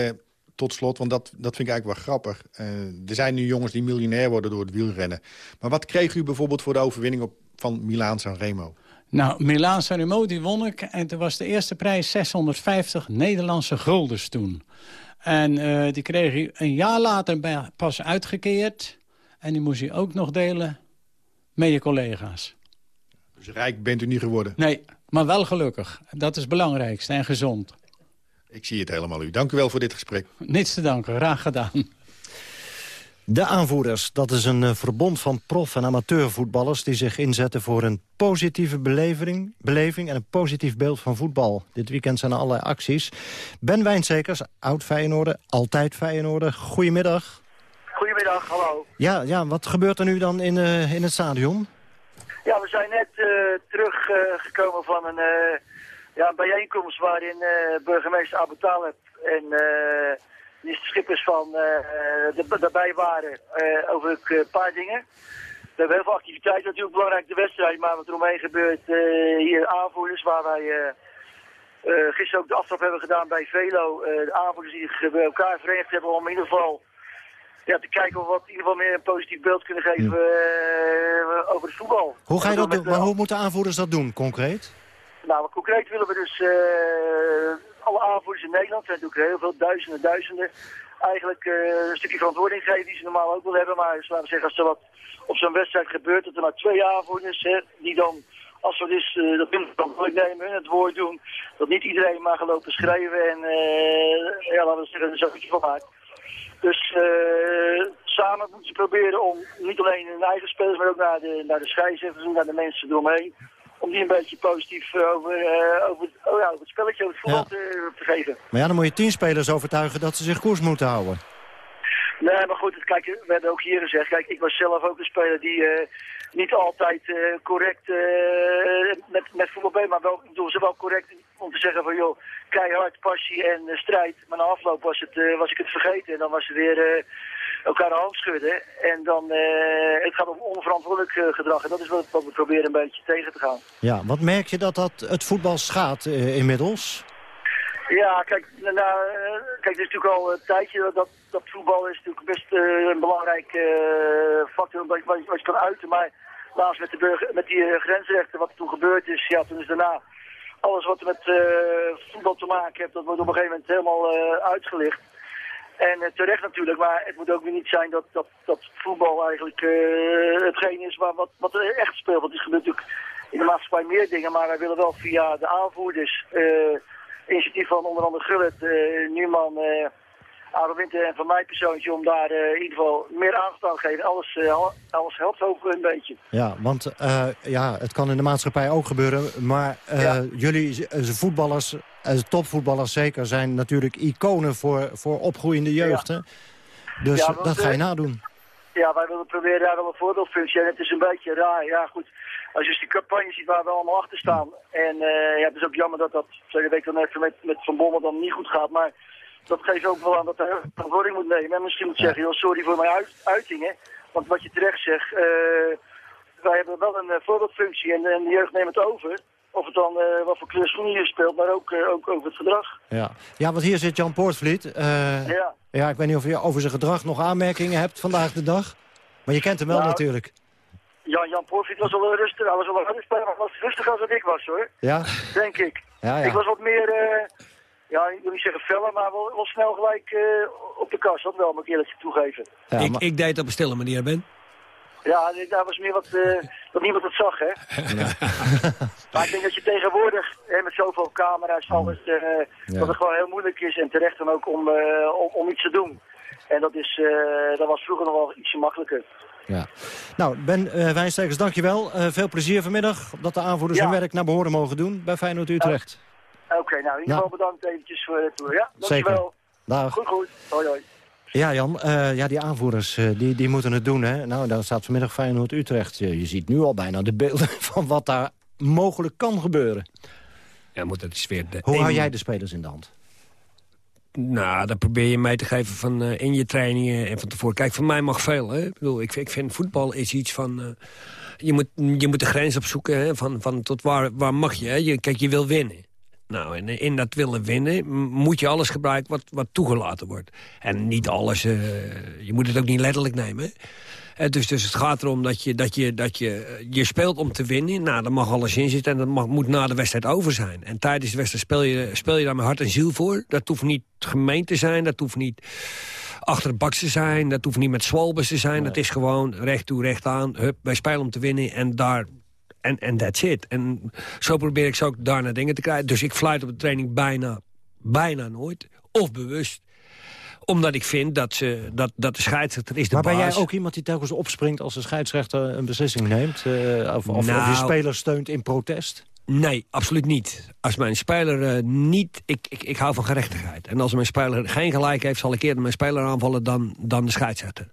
tot slot, want dat, dat vind ik eigenlijk wel grappig. Eh, er zijn nu jongens die miljonair worden door het wielrennen. Maar wat kreeg u bijvoorbeeld voor de overwinning op, van Milaan San Remo? Nou, Milaan Sanremo, die won ik. En toen was de eerste prijs 650 Nederlandse guldens toen. En eh, die kreeg hij een jaar later bij- pas uitgekeerd. En die moest hij ook nog delen met je collega's. Dus rijk bent u niet geworden. Nee, maar wel gelukkig. Dat is het belangrijkste en gezond. Ik zie het helemaal u. Dank u wel voor dit gesprek. Niets te danken, graag gedaan. De aanvoerders, dat is een eh, verbond van prof- en amateurvoetballers... die zich inzetten voor een positieve beleving, beleving en een positief beeld van voetbal. Dit weekend zijn er allerlei acties. Ben Wijnzekers, oud Feyenoorder, altijd Feyenoorder. Goedemiddag. Goedemiddag, hallo. Ja, ja, wat gebeurt er nu dan in, eh, in het stadion? Ja, we zijn net teruggekomen terug, eh, gekomen van een, eh, ja, een bijeenkomst waarin eh, burgemeester Abu Talib en eh de schippers van eh, de, daarbij waren eh, over een paar dingen. We hebben heel veel activiteiten, natuurlijk belangrijk de wedstrijd, maar wat er omheen gebeurt eh, hier aanvoerders waar wij eh, eh, gisteren ook de aftrap hebben gedaan bij Velo. eh, de aanvoerders die zich bij elkaar verenigd hebben om in ieder geval ja, te kijken of we wat in ieder geval meer een positief beeld kunnen geven eh, over het voetbal. Hoe ga je dat doen? eh, Maar hoe moeten aanvoerders dat doen, concreet? Nou, concreet willen we dus eh, alle aanvoerders in Nederland, er zijn natuurlijk heel veel, duizenden, duizenden, eigenlijk eh, een stukje verantwoording geven die ze normaal ook willen hebben. Maar laten we zeggen, als er wat op zo'n wedstrijd gebeurt, dat er maar twee aanvoerders, die dan, als we dus uh, dat verantwoordelijk nemen, het woord doen, dat niet iedereen maar lopen schrijven en, ja, laten we zeggen, er zoiets van maakt. Dus samen moeten ze proberen om niet alleen hun eigen spelers, maar ook naar de, naar de scheidsrechters, naar de mensen eromheen. Om die een beetje positief eh, over, eh, over, oh ja, over het spelletje, over het voetbal te, te geven. Maar ja, dan moet je tien spelers overtuigen dat ze zich koers moeten houden. Nee, maar goed, kijk, we hebben ook hier gezegd, kijk, ik was zelf ook een speler die eh, niet altijd eh, correct eh, met, met voetbal ben, maar wel, ik bedoel, ze wel correct om te zeggen van, joh, keihard, passie en eh, strijd. Maar na afloop was, het, eh, was ik het vergeten en dan was het weer eh, elkaar de hand schudden. En dan, eh, het gaat om onverantwoordelijk eh, gedrag en dat is wat, wat we proberen een beetje tegen te gaan. Ja, wat merk je dat dat het voetbal schaadt eh, inmiddels? Ja, kijk, nou, kijk, het is natuurlijk al een tijdje dat, dat voetbal is natuurlijk best een belangrijk factor wat, wat, wat je kan uiten. Maar laatst met, de burger, met die grensrechten, wat er toen gebeurd is, ja, toen is daarna alles wat er met voetbal te maken heeft, dat wordt op een gegeven moment helemaal uitgelicht. En eh, terecht natuurlijk, maar het moet ook weer niet zijn dat, dat, dat voetbal eigenlijk eh, hetgeen is waar, wat, wat echt speelt. Want er gebeurt natuurlijk in de maatschappij meer dingen, maar wij willen wel via de aanvoerders... eh, initiatief van onder andere Gullit, uh, Numan uh, Aaron Winter en van mij persoontje om daar eh, in ieder geval meer aandacht aan te geven. Alles, eh, al- alles helpt ook een beetje. Ja, want eh, ja, het kan in de maatschappij ook gebeuren. Maar eh, jullie voetballers, topvoetballers zeker, zijn natuurlijk iconen voor, voor opgroeiende jeugd. Hè? Dus Ja, want, dat ga je nadoen. Ja, wij willen proberen daar wel een voorbeeldfunctie. En het is een beetje raar. Ja, goed. Als je dus die campagne ziet waar we allemaal achter staan. En eh, ja, het is ook jammer dat dat tweede week dan even met, met Van Bommel dan niet goed gaat. Maar dat geeft ook wel aan dat hij verantwoording moet nemen. En misschien moet zeggen, joh, sorry voor mijn uit, uitingen. Want wat je terecht zegt, eh, wij hebben wel een eh, voorbeeldfunctie en, en de jeugd neemt het over. Of het dan eh, wat voor kleur schoenen je speelt, maar ook, ook over het gedrag. Ja. ja, want hier zit Jan Poortvliet. Ja. ja, ik weet niet of je over zijn gedrag nog aanmerkingen hebt vandaag de dag. Maar je kent hem wel Nou, natuurlijk. Jan, Jan Porfiet was wel rustig. Hij was wel speler, maar hij was rustiger als ik was hoor. Ja? Denk ik. Ja, ja. Ik was wat meer, ja, ik wil niet zeggen feller, maar wel, wel snel gelijk eh, op de kast. Dat wel, moet ik eerlijk toegeven. ik, ik deed op een stille manier, Ben. Ja, daar was meer wat, eh, dat niemand het zag, hè. maar ik denk dat je tegenwoordig, hè, met zoveel camera's, alles, eh, Ja. dat het gewoon heel moeilijk is. En terecht dan ook om, eh, om, om iets te doen. En dat, is, eh, dat was vroeger nog wel ietsje makkelijker. Ja. Nou, Ben eh Wijnstekers, dankjewel. Eh veel plezier vanmiddag dat de aanvoerders Ja. hun werk naar behoren mogen doen bij Feyenoord Utrecht. Oké, nou in ieder geval bedankt eventjes voor het tour. Ja, Zeker. dankjewel. Dag. Goed, goed. Hoi, hoi. Ja, Jan, eh, ja, die aanvoerders eh, die, die moeten het doen. Hè? Nou, daar staat vanmiddag Feyenoord-Utrecht. Je, je ziet nu al bijna de beelden van wat daar mogelijk kan gebeuren. Ja, moet het is weer de Hoe hou jij de spelers in de hand? Nou, dan probeer je mee te geven van eh, in je trainingen en van tevoren. Kijk, van mij mag veel. Hè? Ik, bedoel, ik, ik vind voetbal is iets van... eh, je, moet, je moet de grens opzoeken hè? Van, van tot waar, waar mag je, hè? je. Kijk, je wil winnen. Nou, en in dat willen winnen moet je alles gebruiken wat, wat toegelaten wordt. En niet alles, eh, je moet het ook niet letterlijk nemen. Eh, dus, dus het gaat erom dat je, dat, je, dat je, eh, je speelt om te winnen. Nou, daar mag alles in zitten en dat mag, moet na de wedstrijd over zijn. En tijdens de wedstrijd speel je, speel je daar met hart en ziel voor. Dat hoeft niet gemeen te zijn, dat hoeft niet achter de baks te zijn. Dat hoeft niet met zwalbes te zijn. Dat is gewoon recht toe, recht aan. Hup, wij spelen om te winnen en daar... En en that's it. En zo probeer ik ze ook daar naar dingen te krijgen. Dus ik fluit op de training bijna, bijna nooit. Of bewust omdat ik vind dat, ze, dat, dat de scheidsrechter is de maar ben baas. jij ook iemand die telkens opspringt als de scheidsrechter een beslissing neemt? Eh, of, of, of je Nou. speler steunt in protest? Nee, absoluut niet. Als mijn speler eh, niet... Ik, ik, ik hou van gerechtigheid. En als mijn speler geen gelijk heeft... zal ik eerder mijn speler aanvallen dan, dan de scheidsrechter.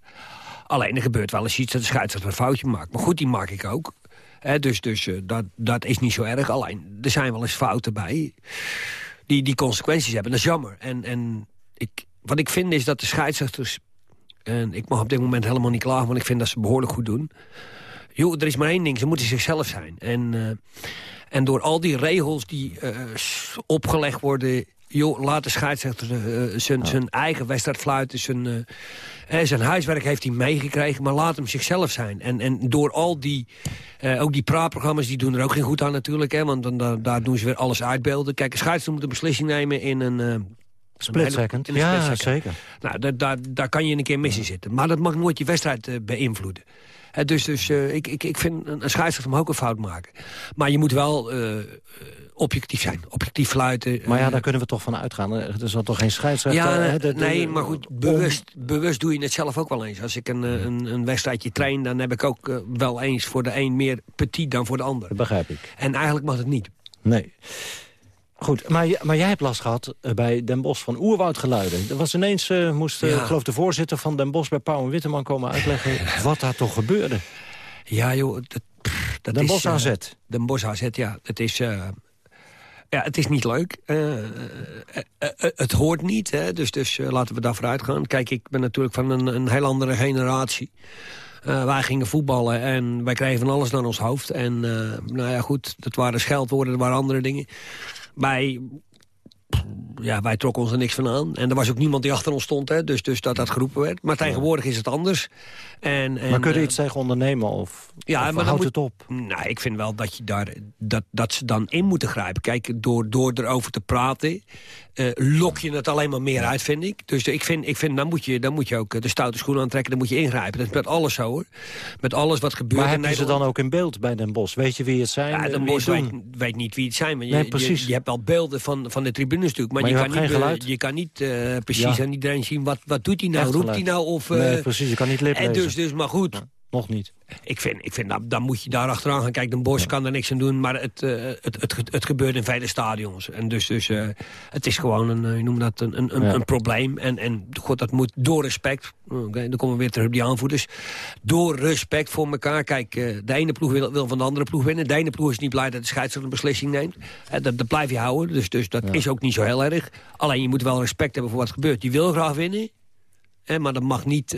Alleen er gebeurt wel eens iets dat de scheidsrechter een foutje maakt. Maar goed, die maak ik ook. Dus dus eh, dat, dat is niet zo erg. Alleen, er zijn wel eens fouten bij... die, die consequenties hebben. Dat is jammer. En, en ik, wat ik vind is dat de scheidsrechters... en ik mag op dit moment helemaal niet klagen... want ik vind dat ze behoorlijk goed doen... Joh, er is maar één ding, ze moeten zichzelf zijn. En, eh, en door al die regels die eh, opgelegd worden... joh, laat de scheidsrechter zijn, zijn eigen wedstrijd fluiten. Zijn, zijn huiswerk heeft hij meegekregen, maar laat hem zichzelf zijn. En, en door al die, eh, ook die praatprogramma's, die doen er ook geen goed aan natuurlijk. Hè, want dan, daar, daar doen ze weer alles uitbeelden. Kijk, een scheidsrechter moet een beslissing nemen in een... eh, Split hele- second. Ja, split second. zeker. Nou, daar, daar, daar kan je een keer mis in zitten. Maar dat mag nooit je wedstrijd eh, beïnvloeden. Dus dus ik, ik, ik vind een, scheidsrechter mag ook een fout maken. Maar je moet wel objectief zijn. Objectief fluiten. Maar ja, eh, daar kunnen we toch van uitgaan. Er is wel toch geen scheidsrechter? ja, hè? De- de- nee, maar goed, bewust, bewust doe je het zelf ook wel eens. Als ik een, eh, een, een wedstrijdje train, dan heb ik ook eh, wel eens voor de een meer petit dan voor de ander. Dat begrijp ik. En eigenlijk mag het niet. Nee. Goed, maar, maar jij hebt last gehad eh, bij Den Bosch van oerwoudgeluiden. Er was ineens, eh, moest eh, Ja. geloof de voorzitter van Den Bosch bij Pauw en Witteman komen uitleggen wat daar toch gebeurde. Ja, joh. Dat, pff, dat Den is, Bosch eh, AZ. Den Bosch AZ, ja. Het is, eh, ja, het is niet leuk. Eh, eh, eh, het hoort niet, hè. Dus, dus laten we daarvoor uitgaan. Kijk, ik ben natuurlijk van een, een heel andere generatie. Wij gingen voetballen en wij kregen van alles naar ons hoofd. En nou ja, goed, dat waren scheldwoorden, dat waren andere dingen. Wij, ja, wij trokken ons er niks van aan. En er was ook niemand die achter ons stond, hè. Dus, dus dat dat geroepen werd. Maar tegenwoordig is het anders. En, en, maar kun je eh, iets tegen ondernemen of, ja, of maar houdt moet, het op? Nou, ik vind wel dat, je daar, dat, dat ze dan in moeten grijpen. Kijk, door, door erover te praten, eh, lok je het alleen maar meer uit, vind ik. Dus ik vind, ik vind dan, moet je, dan moet je ook eh, de stoute schoenen aantrekken, dan moet je ingrijpen. Dat is met alles zo, hoor. Met alles wat gebeurt Maar in heb je ze dan ook in beeld bij Den Bosch? Weet je wie het zijn? Ja, eh, Den het weet, niet wie het zijn. Maar je, Nee, precies. Je, hebt wel beelden van, van de tribune natuurlijk. Maar, Maar je, je kan niet, eh, geluid? je kan niet eh, precies Ja. aan iedereen zien... wat, wat doet hij nou, Echt roept hij nou? Of, eh, Nee, precies, je kan niet lip En dus, dus, maar goed. Nog niet. Ik vind, ik vind nou, dan moet je daar achteraan gaan. Kijk, Den Bosch kan er niks aan doen, maar het, eh, het, het, het, het gebeurt in vele stadions. En dus, dus eh, het is gewoon een, eh, je noemt dat een, een, een, Ja. een probleem. En, en god, dat moet door respect. Dan komen we weer terug op die aanvoerders. Door respect voor elkaar. Kijk, de ene ploeg wil, wil van de andere ploeg winnen. De ene ploeg is niet blij dat de scheidsrechter een beslissing neemt. Dat, dat blijf je houden, dus, dus dat is ook niet zo heel erg. Alleen je moet wel respect hebben voor wat er gebeurt. Die wil graag winnen, eh, maar dat mag niet...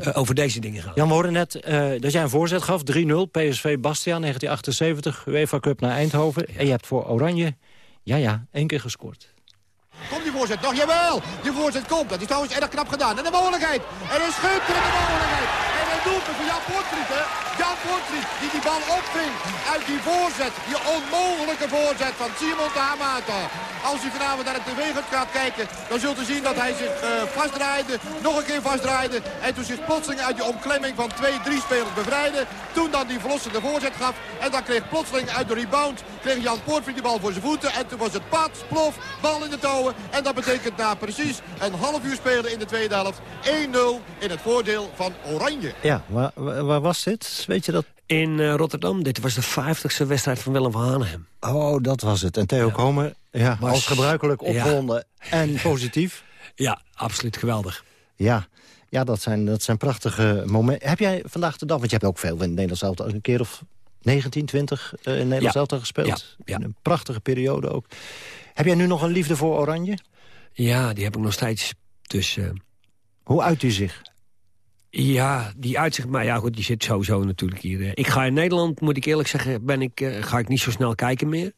eh, over deze dingen gaan. Jan, we hoorden net eh, dat jij een voorzet gaf. 3-0, PSV Bastia, 1978, UEFA Cup naar Eindhoven. En je hebt voor Oranje, ja ja, één keer gescoord. Komt die voorzet nog? Jawel! Die voorzet komt. Dat is trouwens erg knap gedaan. En de mogelijkheid. Er is schitterende mogelijkheid. En een doelpunt voor Jan Poortvliet, hè? Jan Poortvliet die die bal opving uit die voorzet. Die onmogelijke voorzet van Simon Hamata. Als u vanavond naar de tv gaat kijken, dan zult u zien dat hij zich eh, vastdraaide. Nog een keer vastdraaide. En toen zich plotseling uit die omklemming van twee, drie spelers bevrijdde. Toen dan die verlossende voorzet gaf. En dan kreeg plotseling uit de rebound, kreeg Jan Poortvliet die bal voor zijn voeten. En toen was het pad, plof, bal in de touwen. En dat betekent na precies een half uur spelen in de tweede helft 1-0 in het voordeel van Oranje. Waar, waar waar was dit? Weet je dat? In eh, Rotterdam, dit was de vijftigste wedstrijd van Willem van Hanegem. Oh, dat was het. En Theo Komen, ja, Was- als gebruikelijk ja. opgewonden en positief. Ja, absoluut geweldig. Ja, ja dat, zijn, dat zijn prachtige momenten. Heb jij vandaag de dag, want je hebt ook veel in het Nederlands elftal, een keer of 19, 20 eh, in Nederlands Ja. elftal gespeeld. Ja, ja. Een prachtige periode ook. Heb jij nu nog een liefde voor Oranje? Ja, die heb ik nog steeds. Dus Hoe uit die zich? Ja, die uitzicht, maar ja goed, die zit sowieso natuurlijk hier. eh. Ik ga in Nederland, moet ik eerlijk zeggen, ben ik, eh, ga ik niet zo snel kijken meer.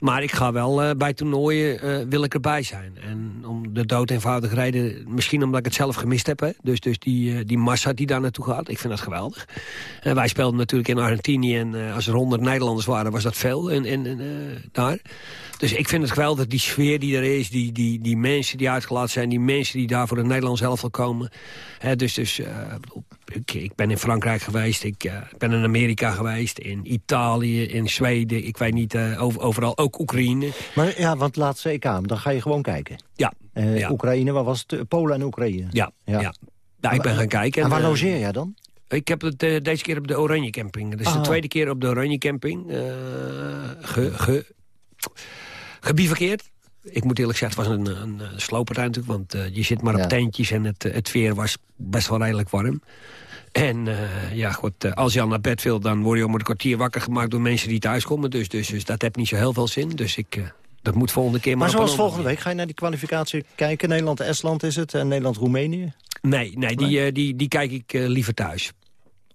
Maar ik ga wel eh, bij toernooien, eh, wil ik erbij zijn. En om de dood eenvoudig reden, misschien omdat ik het zelf gemist heb. Hè? Dus, dus die, eh, die massa die daar naartoe gaat, ik vind dat geweldig. Wij speelden natuurlijk in Argentinië en als er honderd Nederlanders waren, was dat veel en, en, daar. Dus ik vind het geweldig, die sfeer die er is, die, die, die mensen die uitgelaten zijn, die mensen die daar voor het Nederlands elftal komen. Dus dus ik, ik ben in Frankrijk geweest, ik ben in Amerika geweest, in Italië, in Zweden, ik weet niet, over, overal, ook Oekraïne. Maar ja, want laatste EK, dan ga je gewoon kijken. Ja. Eh, ja. Oekraïne, waar was het? Eh, Polen en Oekraïne. Ja, Ja. ja. Nou, ik ben gaan kijken. En waar eh, logeer jij dan? Ik heb het deze keer op de Oranje Camping. Dat is de Ah. tweede keer op de Oranje Camping. eh ge, ge, gebivakkeerd. Ik moet eerlijk zeggen, het was een, een, natuurlijk. Want je zit maar op Ja. tentjes en het, het weer was best wel redelijk warm. En eh, ja, goed, eh, als je al naar bed wil, dan word je om een kwartier wakker gemaakt door mensen die thuiskomen. Dus, dus, dus dat heeft niet zo heel veel zin. Dus ik, eh, dat moet volgende keer maar, Maar zoals volgende week, ga je naar die kwalificatie kijken? Nederland-Estland is het en Nederland-Roemenië? Nee, nee, die, die, die kijk ik liever thuis.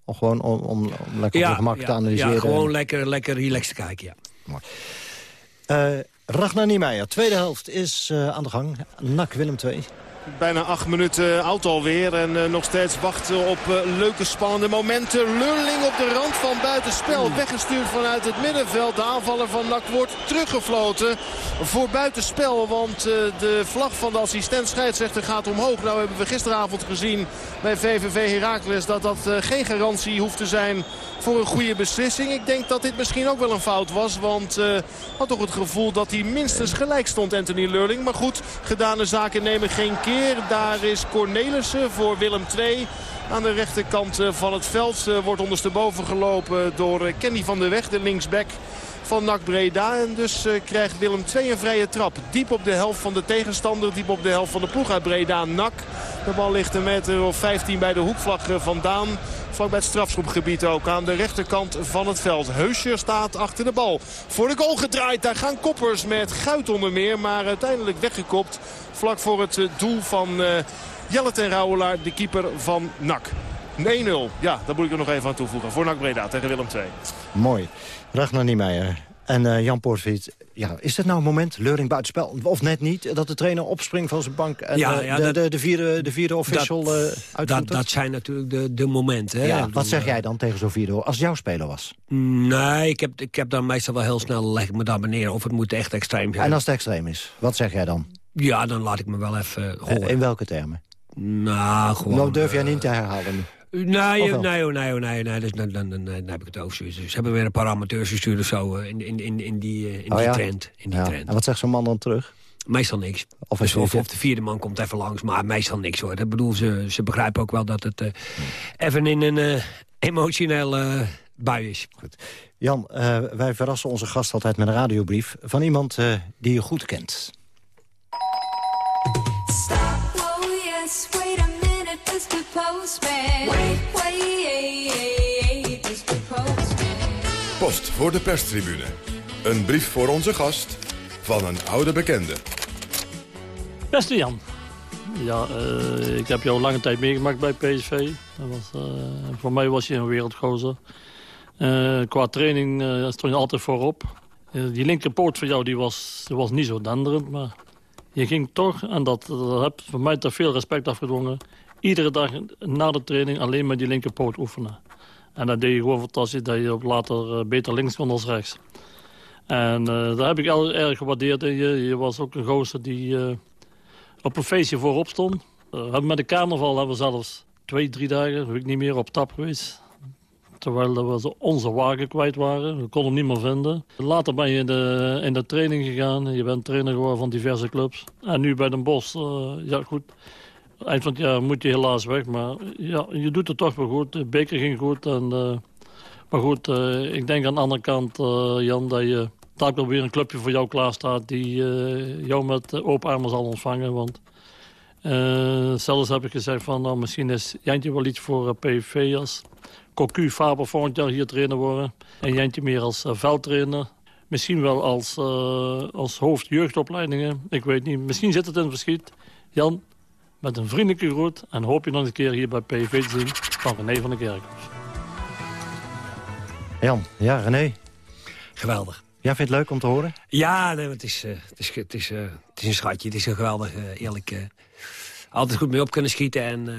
Of gewoon om, om, om lekker op je gemak te analyseren? Ja, gewoon lekker, lekker relaxed te kijken, ja. Eh Ragnar Niemeyer, tweede helft is aan de gang. NAC Willem 2. Bijna acht minuten oud alweer. En eh, nog steeds wachten op eh, leuke spannende momenten. Lurling op de rand van buitenspel. Weggestuurd vanuit het middenveld. De aanvaller van NAC wordt teruggefloten voor buitenspel. Want eh, de vlag van de assistent scheidsrechter gaat omhoog. Nou hebben we gisteravond gezien bij VVV Heracles dat dat geen garantie hoeft te zijn voor een goede beslissing. Ik denk dat dit misschien ook wel een fout was. Want eh had toch het gevoel dat hij minstens gelijk stond, Anthony Lurling. Maar goed, gedane zaken nemen geen keer. Daar is Cornelissen voor Willem II. Aan de rechterkant eh, van het veld eh, wordt ondersteboven gelopen door Kenny van der Weg, de linksback van NAC Breda. En dus eh, krijgt Willem II een vrije trap. Diep op de helft van de tegenstander. Diep op de helft van de ploeg uit Breda. NAC. De bal ligt meter of 15 bij de hoekvlag eh, vandaan. Vlak bij het strafschopgebied ook. Aan de rechterkant van het veld. Heuscher staat achter de bal. Voor de goal gedraaid. Daar gaan koppers met Guit onder meer. Maar uiteindelijk weggekopt. Vlak voor het eh, doel van uh, Jelle ten Rouwelaar. De keeper van NAC. 1-0. Ja, daar moet ik er nog even aan toevoegen. Voor NAC Breda tegen Willem II. Mooi. Ragnar Niemeyer. En eh, Jan Poortvliet, ja, is dit nou een moment, Leuring buitenspel, of net niet, dat de trainer opspringt van zijn bank en Ja, eh, ja, de, dat- de, de, vierde, de vierde official dat, eh dat, dat zijn natuurlijk de, de momenten. Hè. ja, wat zeg jij dan tegen zo'n vierde, als jouw speler was? Nee, ik heb, ik heb dan meestal wel heel snel leg ik me daar beneden of het moet echt extreem zijn. En als het extreem is, wat zeg jij dan? Ja, dan laat ik me wel even horen. in welke termen? nou, gewoon... nou durf jij niet te herhalen. Nee, nee, nee, nee, nee, nee, dus dan, dan, dan, heb ik het over. Ze, ze hebben weer een paar amateurs gestuurd of zo eh, in, in, in, in die, eh, in Oh die trend. In die Ja. trend. En wat zegt zo'n man dan terug? Meestal niks. Of Dus of, de vierde man komt even langs, maar meestal niks hoor. Ik bedoel, ze, ze begrijpen ook wel dat het eh, even in een eh emotionele eh, bui is. Jan, eh, wij verrassen onze gast altijd met een radiobrief... van iemand eh, die je goed kent. Postman. Wait, wait, Mr. Postman. Post voor de perstribune. Een brief voor onze gast van een oude bekende. Beste Jan. Ja, eh, ik heb jou lange tijd meegemaakt bij PSV. Dat was, eh, voor mij was je een wereldgozer. Eh, qua training eh, stond je altijd voorop. Die linkerpoot van jou die was, die was niet zo denderend, maar je ging toch, en dat, dat heb voor mij te veel respect afgedwongen... iedere dag na de training alleen met die linkerpoot oefenen. En dat deed je gewoon fantastisch, dat je op later eh, beter links kon dan rechts. En eh daar heb ik heel erg gewaardeerd je. Je was ook een gozer die eh, op een feestje voorop stond. Hebben met de carnaval hebben we zelfs twee, drie dagen, weet ik niet meer, op tap geweest. Terwijl we onze wagen kwijt waren. We konden hem niet meer vinden. Later ben je in de, in de training gegaan. Je bent trainer geworden van diverse clubs. En nu bij Den eh, ja goed. Eind van het jaar moet je helaas weg. Maar ja, je doet het toch wel goed. De beker ging goed. En, eh, maar goed, eh, ik denk aan de andere kant, eh, Jan, dat je daar weer een clubje voor jou klaar staat... die jou met open armen zal ontvangen. Want zelfs heb ik gezegd van, nou, misschien is Jantje wel iets voor PVV als Cocu Faber volgend jaar hier trainer worden. En Jantje meer als veldtrainer. Misschien wel als, als hoofd jeugdopleidingen. Ik weet niet. Misschien zit het in het verschiet. Jan, met een vriendelijke groet. En hoop je nog een keer hier bij PV te zien van René van der Kerkhof. Jan, ja, René. Geweldig. Jij vindt het leuk om te horen? Ja, nee, het, is, eh, het, is, het, is, eh, het is een schatje. Het is een geweldig, eh, eerlijk... eh, altijd goed mee op kunnen schieten. En eh,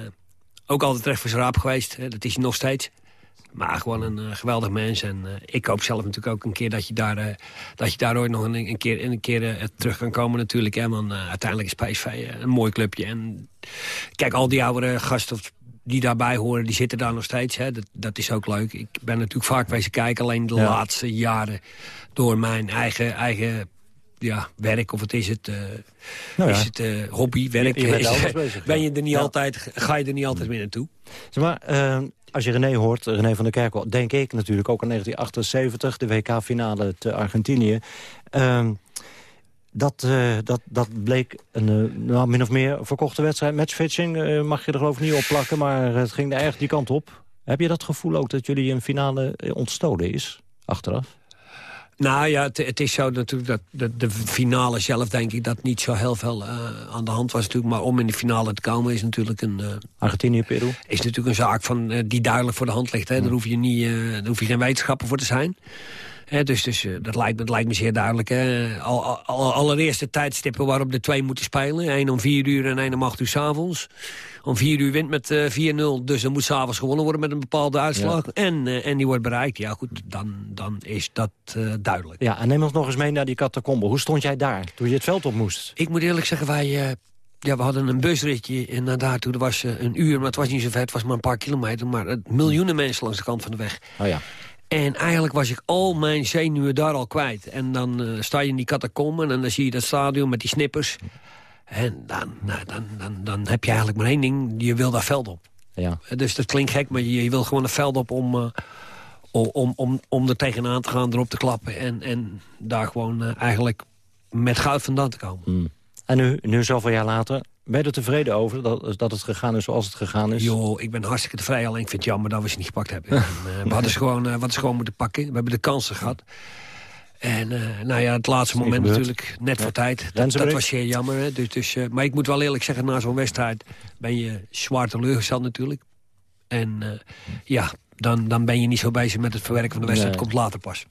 ook altijd recht voor zijn raap geweest. Hè, dat is hij nog steeds. Maar gewoon een eh, geweldig mens. En eh, ik hoop zelf natuurlijk ook een keer dat je daar, eh, dat je daar ooit nog een, een keer, een keer terug kan komen natuurlijk. Hè, want uiteindelijk is PSV een mooi clubje. En kijk, al die oudere gasten die daarbij horen, die zitten daar nog steeds. Hè. Dat, dat is ook leuk. Ik ben natuurlijk vaak wezen kijken. Alleen de Ja. laatste jaren door mijn eigen, eigen ja, werk, of wat is het? Nou ja. Is het hobby, werk? Je- je is- bezig, ben je er niet Ja. altijd, ga je er niet altijd meer naartoe? Zeg maar, eh, als je René hoort, René van der Kerkhoff... denk ik natuurlijk ook aan 1978, de WK-finale te Argentinië. Ehm, dat, eh, dat, dat bleek een eh, nou, min of meer verkochte wedstrijd. Matchfitching eh, mag je er geloof niet op plakken, maar het ging er erg die kant op. Heb je dat gevoel ook dat jullie een finale ontstolen is, achteraf? Nou ja, het, het is zo natuurlijk dat de, de finale zelf denk ik dat niet zo heel veel eh, aan de hand was natuurlijk. Maar om in de finale te komen is natuurlijk een... eh, Argentinië, Peru? Is natuurlijk een zaak van, eh, die duidelijk voor de hand ligt. Hè. Daar, hoef je niet, daar hoef je geen wetenschappen voor te zijn. Hè, dus dus dat, lijkt, dat lijkt me zeer duidelijk. Hè. Al, al, al- allereerst de tijdstippen waarop de twee moeten spelen. Eén om vier uur en één om acht uur s'avonds. Om vier uur wint met eh 4-0. Dus dan moet s'avonds gewonnen worden met een bepaalde uitslag. En, eh, en die wordt bereikt. Ja goed, dan, dan is dat eh, duidelijk. Ja, en neem ons nog eens mee naar die catacombe. Hoe stond jij daar toen je het veld op moest? Ik moet eerlijk zeggen, wij... ja, we hadden een busritje en naar daartoe. Dat was een uur, maar het was niet zo ver. Het was maar een paar kilometer. Maar miljoenen mensen langs de kant van de weg. Oh ja. En eigenlijk was ik al mijn zenuwen daar al kwijt. En dan sta je in die catacomben en dan zie je dat stadion met die snippers. En dan, nou, dan, dan, dan heb je eigenlijk maar één ding. Je wil daar veld op. Ja. Dus dat klinkt gek, maar je, je wil gewoon een veld op om, eh, om, om, om, om er tegenaan te gaan, erop te klappen. En, en daar gewoon eh, eigenlijk met goud vandaan te komen. Hmm. En nu, nu zoveel jaar later, ben je er tevreden over dat, dat het gegaan is zoals het gegaan is? Joh, ik ben hartstikke tevreden. Alleen ik vind het jammer dat we ze niet gepakt hebben. En, eh, we hadden ze gewoon, we hadden ze gewoon moeten pakken. We hebben de kansen gehad. En eh, nou ja, het laatste moment gebeurd. natuurlijk, net voor tijd. Dat, was zeer jammer. Hè? Dus, dus, eh, maar ik moet wel eerlijk zeggen, na zo'n wedstrijd ben je zwaar teleurgesteld natuurlijk. En eh, ja, dan, dan ben je niet zo bezig met het verwerken van de wedstrijd. Nee. Het komt later pas.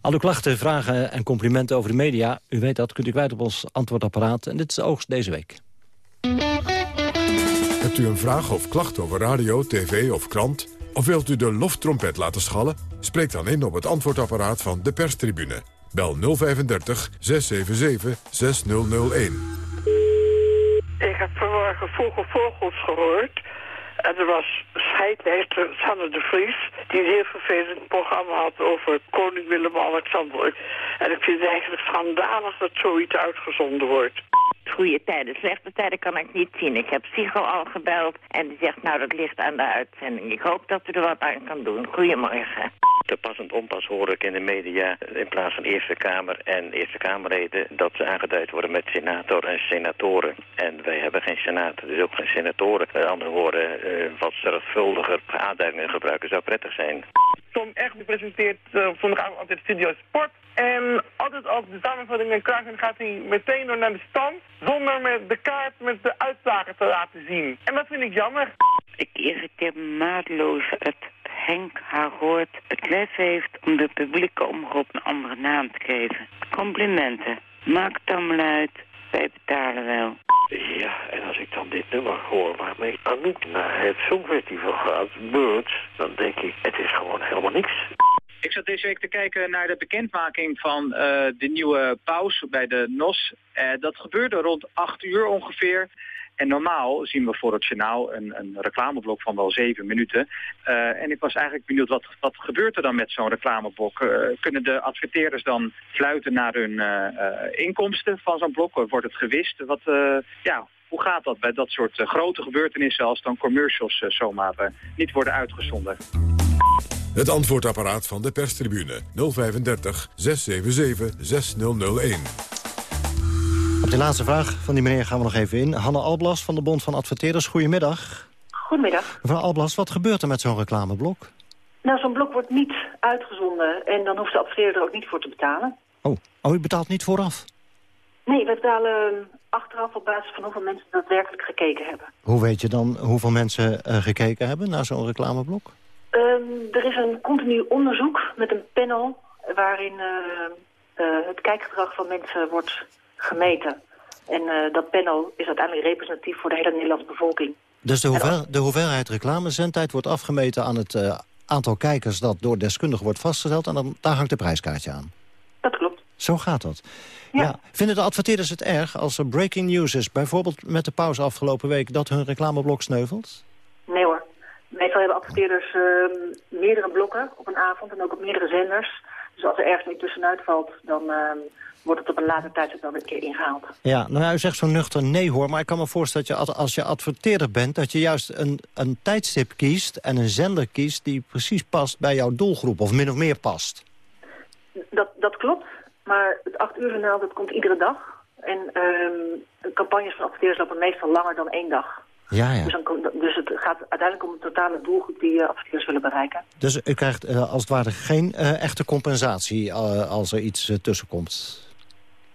Al uw klachten, vragen en complimenten over de media... u weet dat, kunt u kwijt op ons antwoordapparaat. En dit is de oogst deze week. Hebt u een vraag of klacht over radio, tv of krant? Of wilt u de loftrompet laten schallen? Spreek dan in op het antwoordapparaat van de perstribune. Bel 035 677 6001. Ik heb vanmorgen vroege vogels gehoord. En er was scheidmeester Sanne de Vries... die een heel vervelend programma had over koning Willem-Alexander. En ik vind het eigenlijk schandalig dat zoiets uitgezonden wordt. Goede tijden, slechte tijden kan ik niet zien. Ik heb Sigo al gebeld en die zegt nou dat ligt aan de uitzending. Ik hoop dat u er wat aan kan doen. Goedemorgen. Te pas en onpas hoor ik in de media in plaats van Eerste Kamer en Eerste Kamerleden dat ze aangeduid worden met senator en senatoren. En wij hebben geen senator, dus ook geen senatoren. Met andere woorden, eh, wat zorgvuldiger aanduidingen gebruiken zou prettig zijn. Tom Echt presenteert uh, op zondagavond altijd Studio Sport. En altijd als de samenvattingen krijgen gaat hij meteen door naar de stand. Zonder met de kaart met de uitslagen te laten zien. En dat vind ik jammer. Ik irriteer me maatloos het Henk haar hoort het lef heeft om de publieke omroep een andere naam te geven. Complimenten. Maak het allemaal uit. Wij betalen wel. Ja, en als ik dan dit nummer hoor waarmee Anouk naar het Songfestival gaat, Birds, dan denk ik, het is gewoon helemaal niks. Ik zat deze week te kijken naar de bekendmaking van eh, de nieuwe paus bij de NOS. Eh, dat gebeurde rond 8 uur ongeveer. En normaal zien we voor het journaal een, een reclameblok van wel zeven minuten. Uh, en ik was eigenlijk benieuwd, wat, wat gebeurt er dan met zo'n reclameblok? Kunnen de adverteerders dan fluiten naar hun inkomsten van zo'n blok? Wordt het gewist? Wat, ja, hoe gaat dat bij dat soort grote gebeurtenissen als dan commercials zomaar niet worden uitgezonden? Het antwoordapparaat van de perstribune 035 677 6001. Op de laatste vraag van die meneer gaan we nog even in. Hanne Alblas van de Bond van Adverteerders, goedemiddag. Goedemiddag. Mevrouw Alblas, wat gebeurt er met zo'n reclameblok? Nou, zo'n blok wordt niet uitgezonden en dan hoeft de adverteerder er ook niet voor te betalen. Oh, oh u betaalt niet vooraf? Nee, we betalen achteraf op basis van hoeveel mensen daadwerkelijk gekeken hebben. Hoe weet je dan hoeveel mensen uh, gekeken hebben naar zo'n reclameblok? Um, er is een continu onderzoek met een panel waarin uh, uh, het kijkgedrag van mensen wordt gemeten. En uh, dat panel is uiteindelijk representatief voor de hele Nederlandse bevolking. Dus de, hoeveel, de hoeveelheid reclamezendtijd wordt afgemeten aan het aantal kijkers... dat door deskundigen wordt vastgesteld en dan, daar hangt de prijskaartje aan? Dat klopt. Zo gaat dat. Ja. ja. Vinden de adverteerders het erg als er breaking news is... bijvoorbeeld met de pauze afgelopen week... dat hun reclameblok sneuvelt? Meestal hebben adverteerders uh, meerdere blokken op een avond... en ook op meerdere zenders. Dus als er ergens niet tussenuit valt... dan wordt het op een later tijdstip wel een keer ingehaald. Ja, nou ja, u zegt zo nuchter nee hoor, maar ik kan me voorstellen dat je als je adverteerder bent... dat je juist een, een tijdstip kiest en een zender kiest die precies past bij jouw doelgroep... of min of meer past. Dat, dat klopt, maar het acht uur journaal dat komt iedere dag. En um, campagnes van adverteerders lopen meestal langer dan één dag. Ja, ja. Dus, dan, dus, het gaat uiteindelijk om de totale doelgroep die uh, adverteerders willen bereiken. Dus u krijgt uh, als het ware geen uh, echte compensatie als er iets tussenkomt?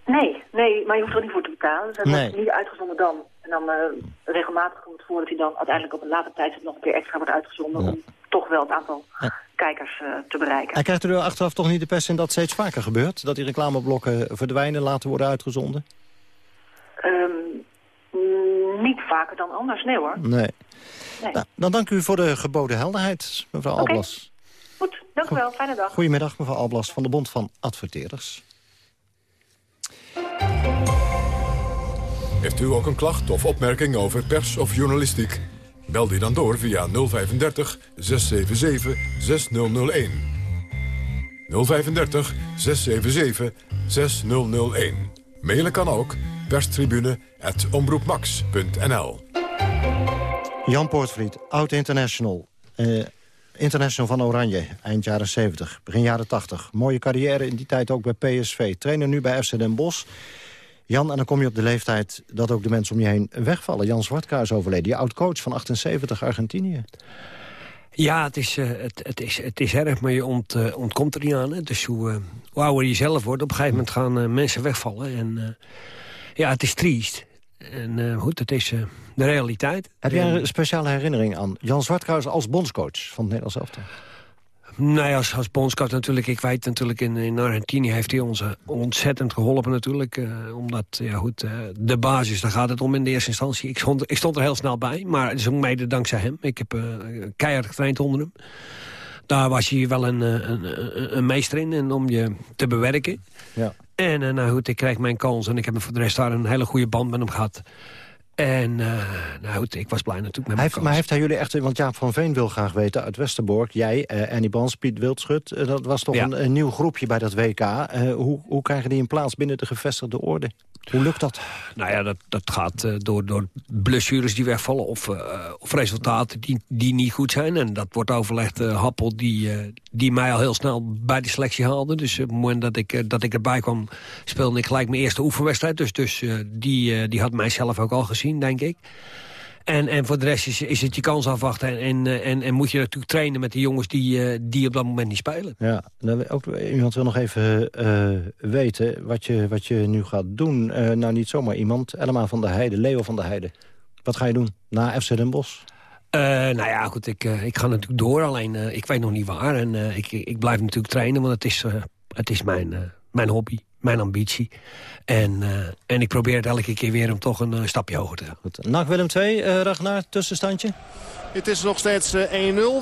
Nee, nee, maar je hoeft er niet voor te betalen. Dus hij wordt niet uitgezonden dan. En dan regelmatig komt het voor dat hij dan uiteindelijk op een later tijdstip nog een keer extra wordt uitgezonden... Ja. om toch wel het aantal ja. kijkers te bereiken. En krijgt u er achteraf toch niet de pest in dat steeds vaker gebeurt? Dat die reclameblokken verdwijnen, laten worden uitgezonden? Um, niet vaker dan anders, nee hoor. Nee. nee. Nou, dan dank u voor de geboden helderheid, mevrouw okay. Alblas. Goed, dank u wel. Fijne dag. Goedemiddag, mevrouw Alblas van de Bond van Adverteerders. Heeft u ook een klacht of opmerking over pers of journalistiek? Bel die dan door via 035 677 6001. 035 677 6001. Mailen kan ook perstribune.omroepmax.nl Jan Poortvliet, oud-international. Uh, international van Oranje, eind jaren 70, begin jaren 80. Mooie carrière in die tijd ook bij PSV. Trainer nu bij FC Den Bosch. Jan, en dan kom je op de leeftijd dat ook de mensen om je heen wegvallen. Jan Zwartka is overleden, je oud-coach van 78 Argentinië. Ja, het is, uh, het, het, is, het is erg, maar je ont, uh, ontkomt er niet aan. Hè. Dus hoe, uh, hoe ouder je zelf wordt, op een gegeven moment gaan mensen wegvallen. En ja, het is triest. En goed, het is de realiteit. Heb jij een speciale herinnering aan Jan Zwartkruis als bondscoach van het Nederlands elftal? Nee, als, als bondscoach natuurlijk. Ik weet natuurlijk, in, in Argentinië heeft hij ons ontzettend geholpen natuurlijk. Uh, omdat, ja goed, uh, de basis, daar gaat het om in de eerste instantie. Ik stond, ik stond er heel snel bij, maar het is ook mede dankzij hem. Ik heb uh, keihard getraind onder hem. Daar was hij wel een, een, een meester in, en om je te bewerken. Ja. En nou goed, ik kreeg mijn kans en ik heb voor de rest daar een hele goede band met hem gehad. En uh, nou goed, ik was blij natuurlijk met mijn Maar heeft hij jullie echt... Want Jaap van Veen wil graag weten uit Westerbork... jij, uh, Annie Bans, Piet Wildschut... Uh, dat was toch ja. een, een, nieuw groepje bij dat WK. hoe, hoe krijgen die een plaats binnen de gevestigde orde? Hoe lukt dat? Nou ja, dat, dat gaat door, door blessures die wegvallen... of, of resultaten die, die niet goed zijn. En dat wordt overlegd. Happel, die, die mij al heel snel bij de selectie haalde. Dus op het moment dat ik, dat ik erbij kwam... speelde ik gelijk mijn eerste oefenwedstrijd. Dus, dus die, die had mij zelf ook al gezien, denk ik. En, en voor de rest is, is het je kans afwachten. En, en, en moet je natuurlijk trainen met de jongens die, uh, die op dat moment niet spelen. Ja, dan ook, iemand wil nog even uh, weten wat je, wat je nu gaat doen. Uh, nou, niet zomaar iemand. Elma van der Heijden, Leo van der Heijden. Wat ga je doen na FC Den Bosch? nou ja, goed, ik, ik ga natuurlijk door. Alleen, ik weet nog niet waar. En ik, ik blijf natuurlijk trainen, want het is, het is mijn, mijn hobby mijn ambitie. En, uh, en ik probeer het elke keer weer om toch een uh, stapje hoger te gaan. NAC Willem 2, uh, Ragnar, tussenstandje? Het is nog steeds 1-0.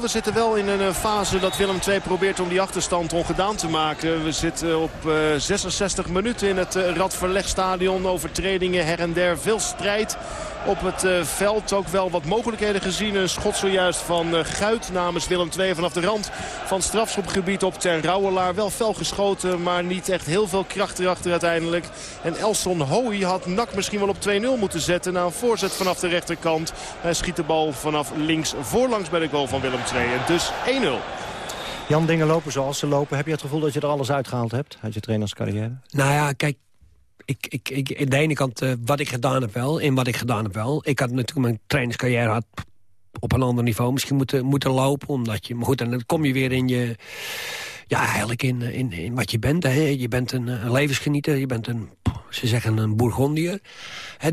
We zitten wel in een fase dat Willem II probeert om die achterstand ongedaan te maken. We zitten op 66 minuten in het Radverlegstadion. Overtredingen her en der. Veel strijd op het uh, veld. Ook wel wat mogelijkheden gezien. Een schot zojuist van uh, Guit namens Willem II vanaf de rand van strafschopgebied op Ter Rouwelaar. Wel fel geschoten, maar niet echt heel veel kracht erachter uiteindelijk. En Elson Hoey had Nak misschien wel op 2-0 moeten zetten na een voorzet vanaf de rechterkant. Hij schiet de bal vanaf links voorlangs bij de goal van Willem II. En dus 1-0. Jan, dingen lopen zoals ze lopen. Heb je het gevoel dat je er alles uitgehaald hebt uit je trainerscarrière? Nou ja, kijk, ik, ik, ik, aan de ene kant, uh, wat ik gedaan heb wel, in wat ik gedaan heb wel. Ik had natuurlijk mijn trainingscarrière had op een ander niveau misschien moeten, moeten lopen. Omdat je, maar goed, en dan kom je weer in je... Ja, eigenlijk in, in, in wat je bent. Hè. Je bent een, een levensgenieter, je bent een ze zeggen een Bourgondier.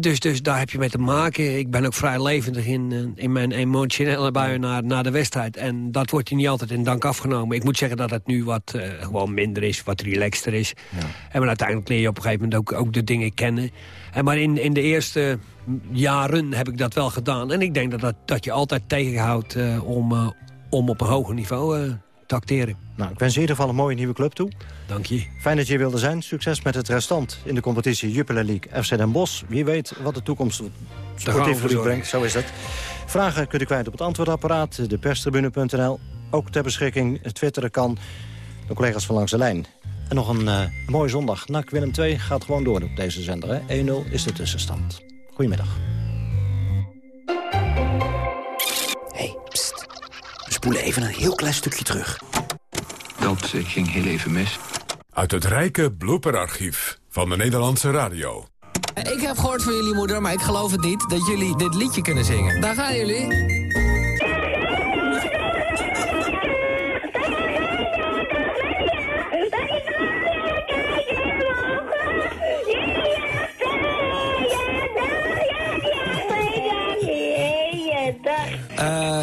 dus, dus daar heb je mee te maken. Ik ben ook vrij levendig in, eh, in mijn emotionele buien naar, naar de wedstrijd. En dat wordt je niet altijd in dank afgenomen. Ik moet zeggen dat het nu wat uh, gewoon minder is, wat relaxter is. Ja. En maar uiteindelijk leer je op een gegeven moment ook, ook de dingen kennen. En maar in, in de eerste jaren heb ik dat wel gedaan. En ik denk dat, dat, dat je altijd tegenhoudt uh, om, uh, om op een hoger niveau te acteren. Nou, ik wens je in ieder geval een mooie nieuwe club toe. Dank je. Fijn dat je wilde zijn. Succes met het restant in de competitie Jupiler League FC Den Bosch. Wie weet wat de toekomst sportief voor u brengt. Zo is het. Vragen kunt u kwijt op het antwoordapparaat, deperstribune.nl. Ook ter beschikking, twitteren kan de collega's van Langs de Lijn. En nog een uh, mooie zondag. NAC Willem 2 gaat gewoon door op deze zender. 1-0 is de tussenstand. Goedemiddag. Spoelen even een heel klein stukje terug. Dat ging heel even mis. Uit het rijke blooperarchief van de Nederlandse radio. Ik heb gehoord van jullie moeder, maar ik geloof het niet... dat jullie dit liedje kunnen zingen. Daar gaan jullie.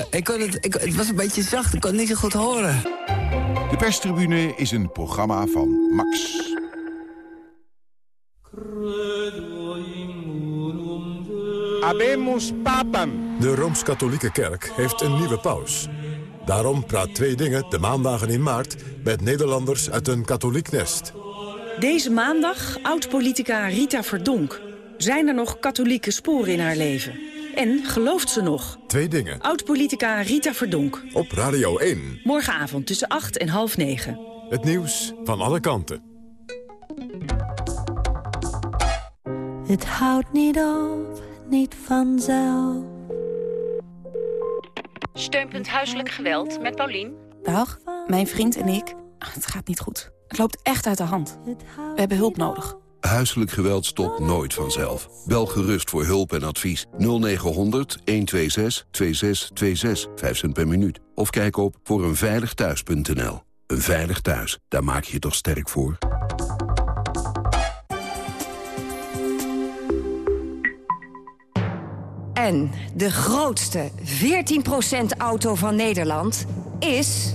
Ik kon het, ik, het was een beetje zacht, ik kon het niet zo goed horen. De perstribune is een programma van Max. Abemus papam. De Rooms-Katholieke Kerk heeft een nieuwe paus. Daarom praat Twee Dingen de maandagen in maart... met Nederlanders uit een katholiek nest. Deze maandag oud-politica Rita Verdonk. Zijn er nog katholieke sporen in haar leven? En gelooft ze nog? Twee dingen. Oud-politica Rita Verdonk. Op Radio 1. Morgenavond tussen 8 en half 9. Het nieuws van alle kanten. Het houdt niet op, niet vanzelf. Steunpunt Huiselijk Geweld met Paulien. Dag, mijn vriend en ik. Het gaat niet goed. Het loopt echt uit de hand. We hebben hulp nodig. Huiselijk geweld stopt nooit vanzelf. Bel gerust voor hulp en advies 0900 126 2626, 5 cent per minuut. Of kijk op voor eenveiligthuis.nl. Een veilig thuis, daar maak je je toch sterk voor? En de grootste 14% auto van Nederland is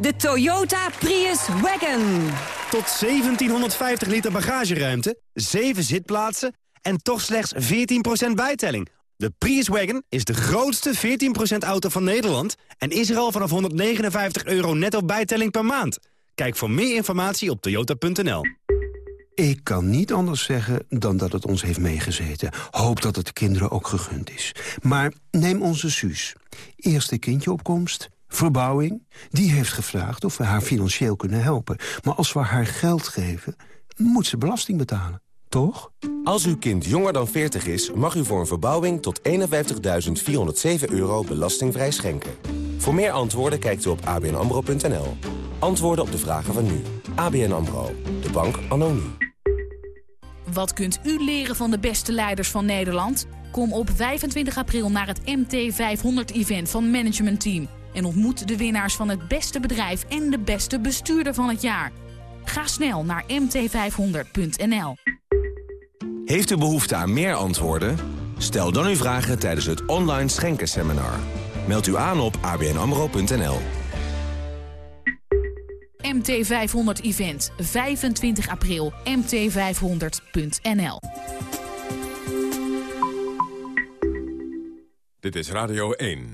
de Toyota Prius Wagon. Tot 1750 liter bagageruimte, 7 zitplaatsen en toch slechts 14% bijtelling. De Prius Wagon is de grootste 14% auto van Nederland... en is er al vanaf 159 euro netto bijtelling per maand. Kijk voor meer informatie op toyota.nl. Ik kan niet anders zeggen dan dat het ons heeft meegezeten. Hoop dat het de kinderen ook gegund is. Maar neem onze Suus. Eerste kindjeopkomst, verbouwing. Die heeft gevraagd of we haar financieel kunnen helpen. Maar als we haar geld geven, moet ze belasting betalen. Toch? Als uw kind jonger dan 40 is, mag u voor een verbouwing tot 51.407 euro belastingvrij schenken. Voor meer antwoorden kijkt u op abnambro.nl. Antwoorden op de vragen van nu. ABN AMRO. De bank nu. Wat kunt u leren van de beste leiders van Nederland? Kom op 25 april naar het MT500-event van Management Team... en ontmoet de winnaars van het beste bedrijf en de beste bestuurder van het jaar. Ga snel naar mt500.nl. Heeft u behoefte aan meer antwoorden? Stel dan uw vragen tijdens het online schenkenseminar. Meld u aan op abnamro.nl. MT500 Event, 25 april, mt500.nl. Dit is Radio 1.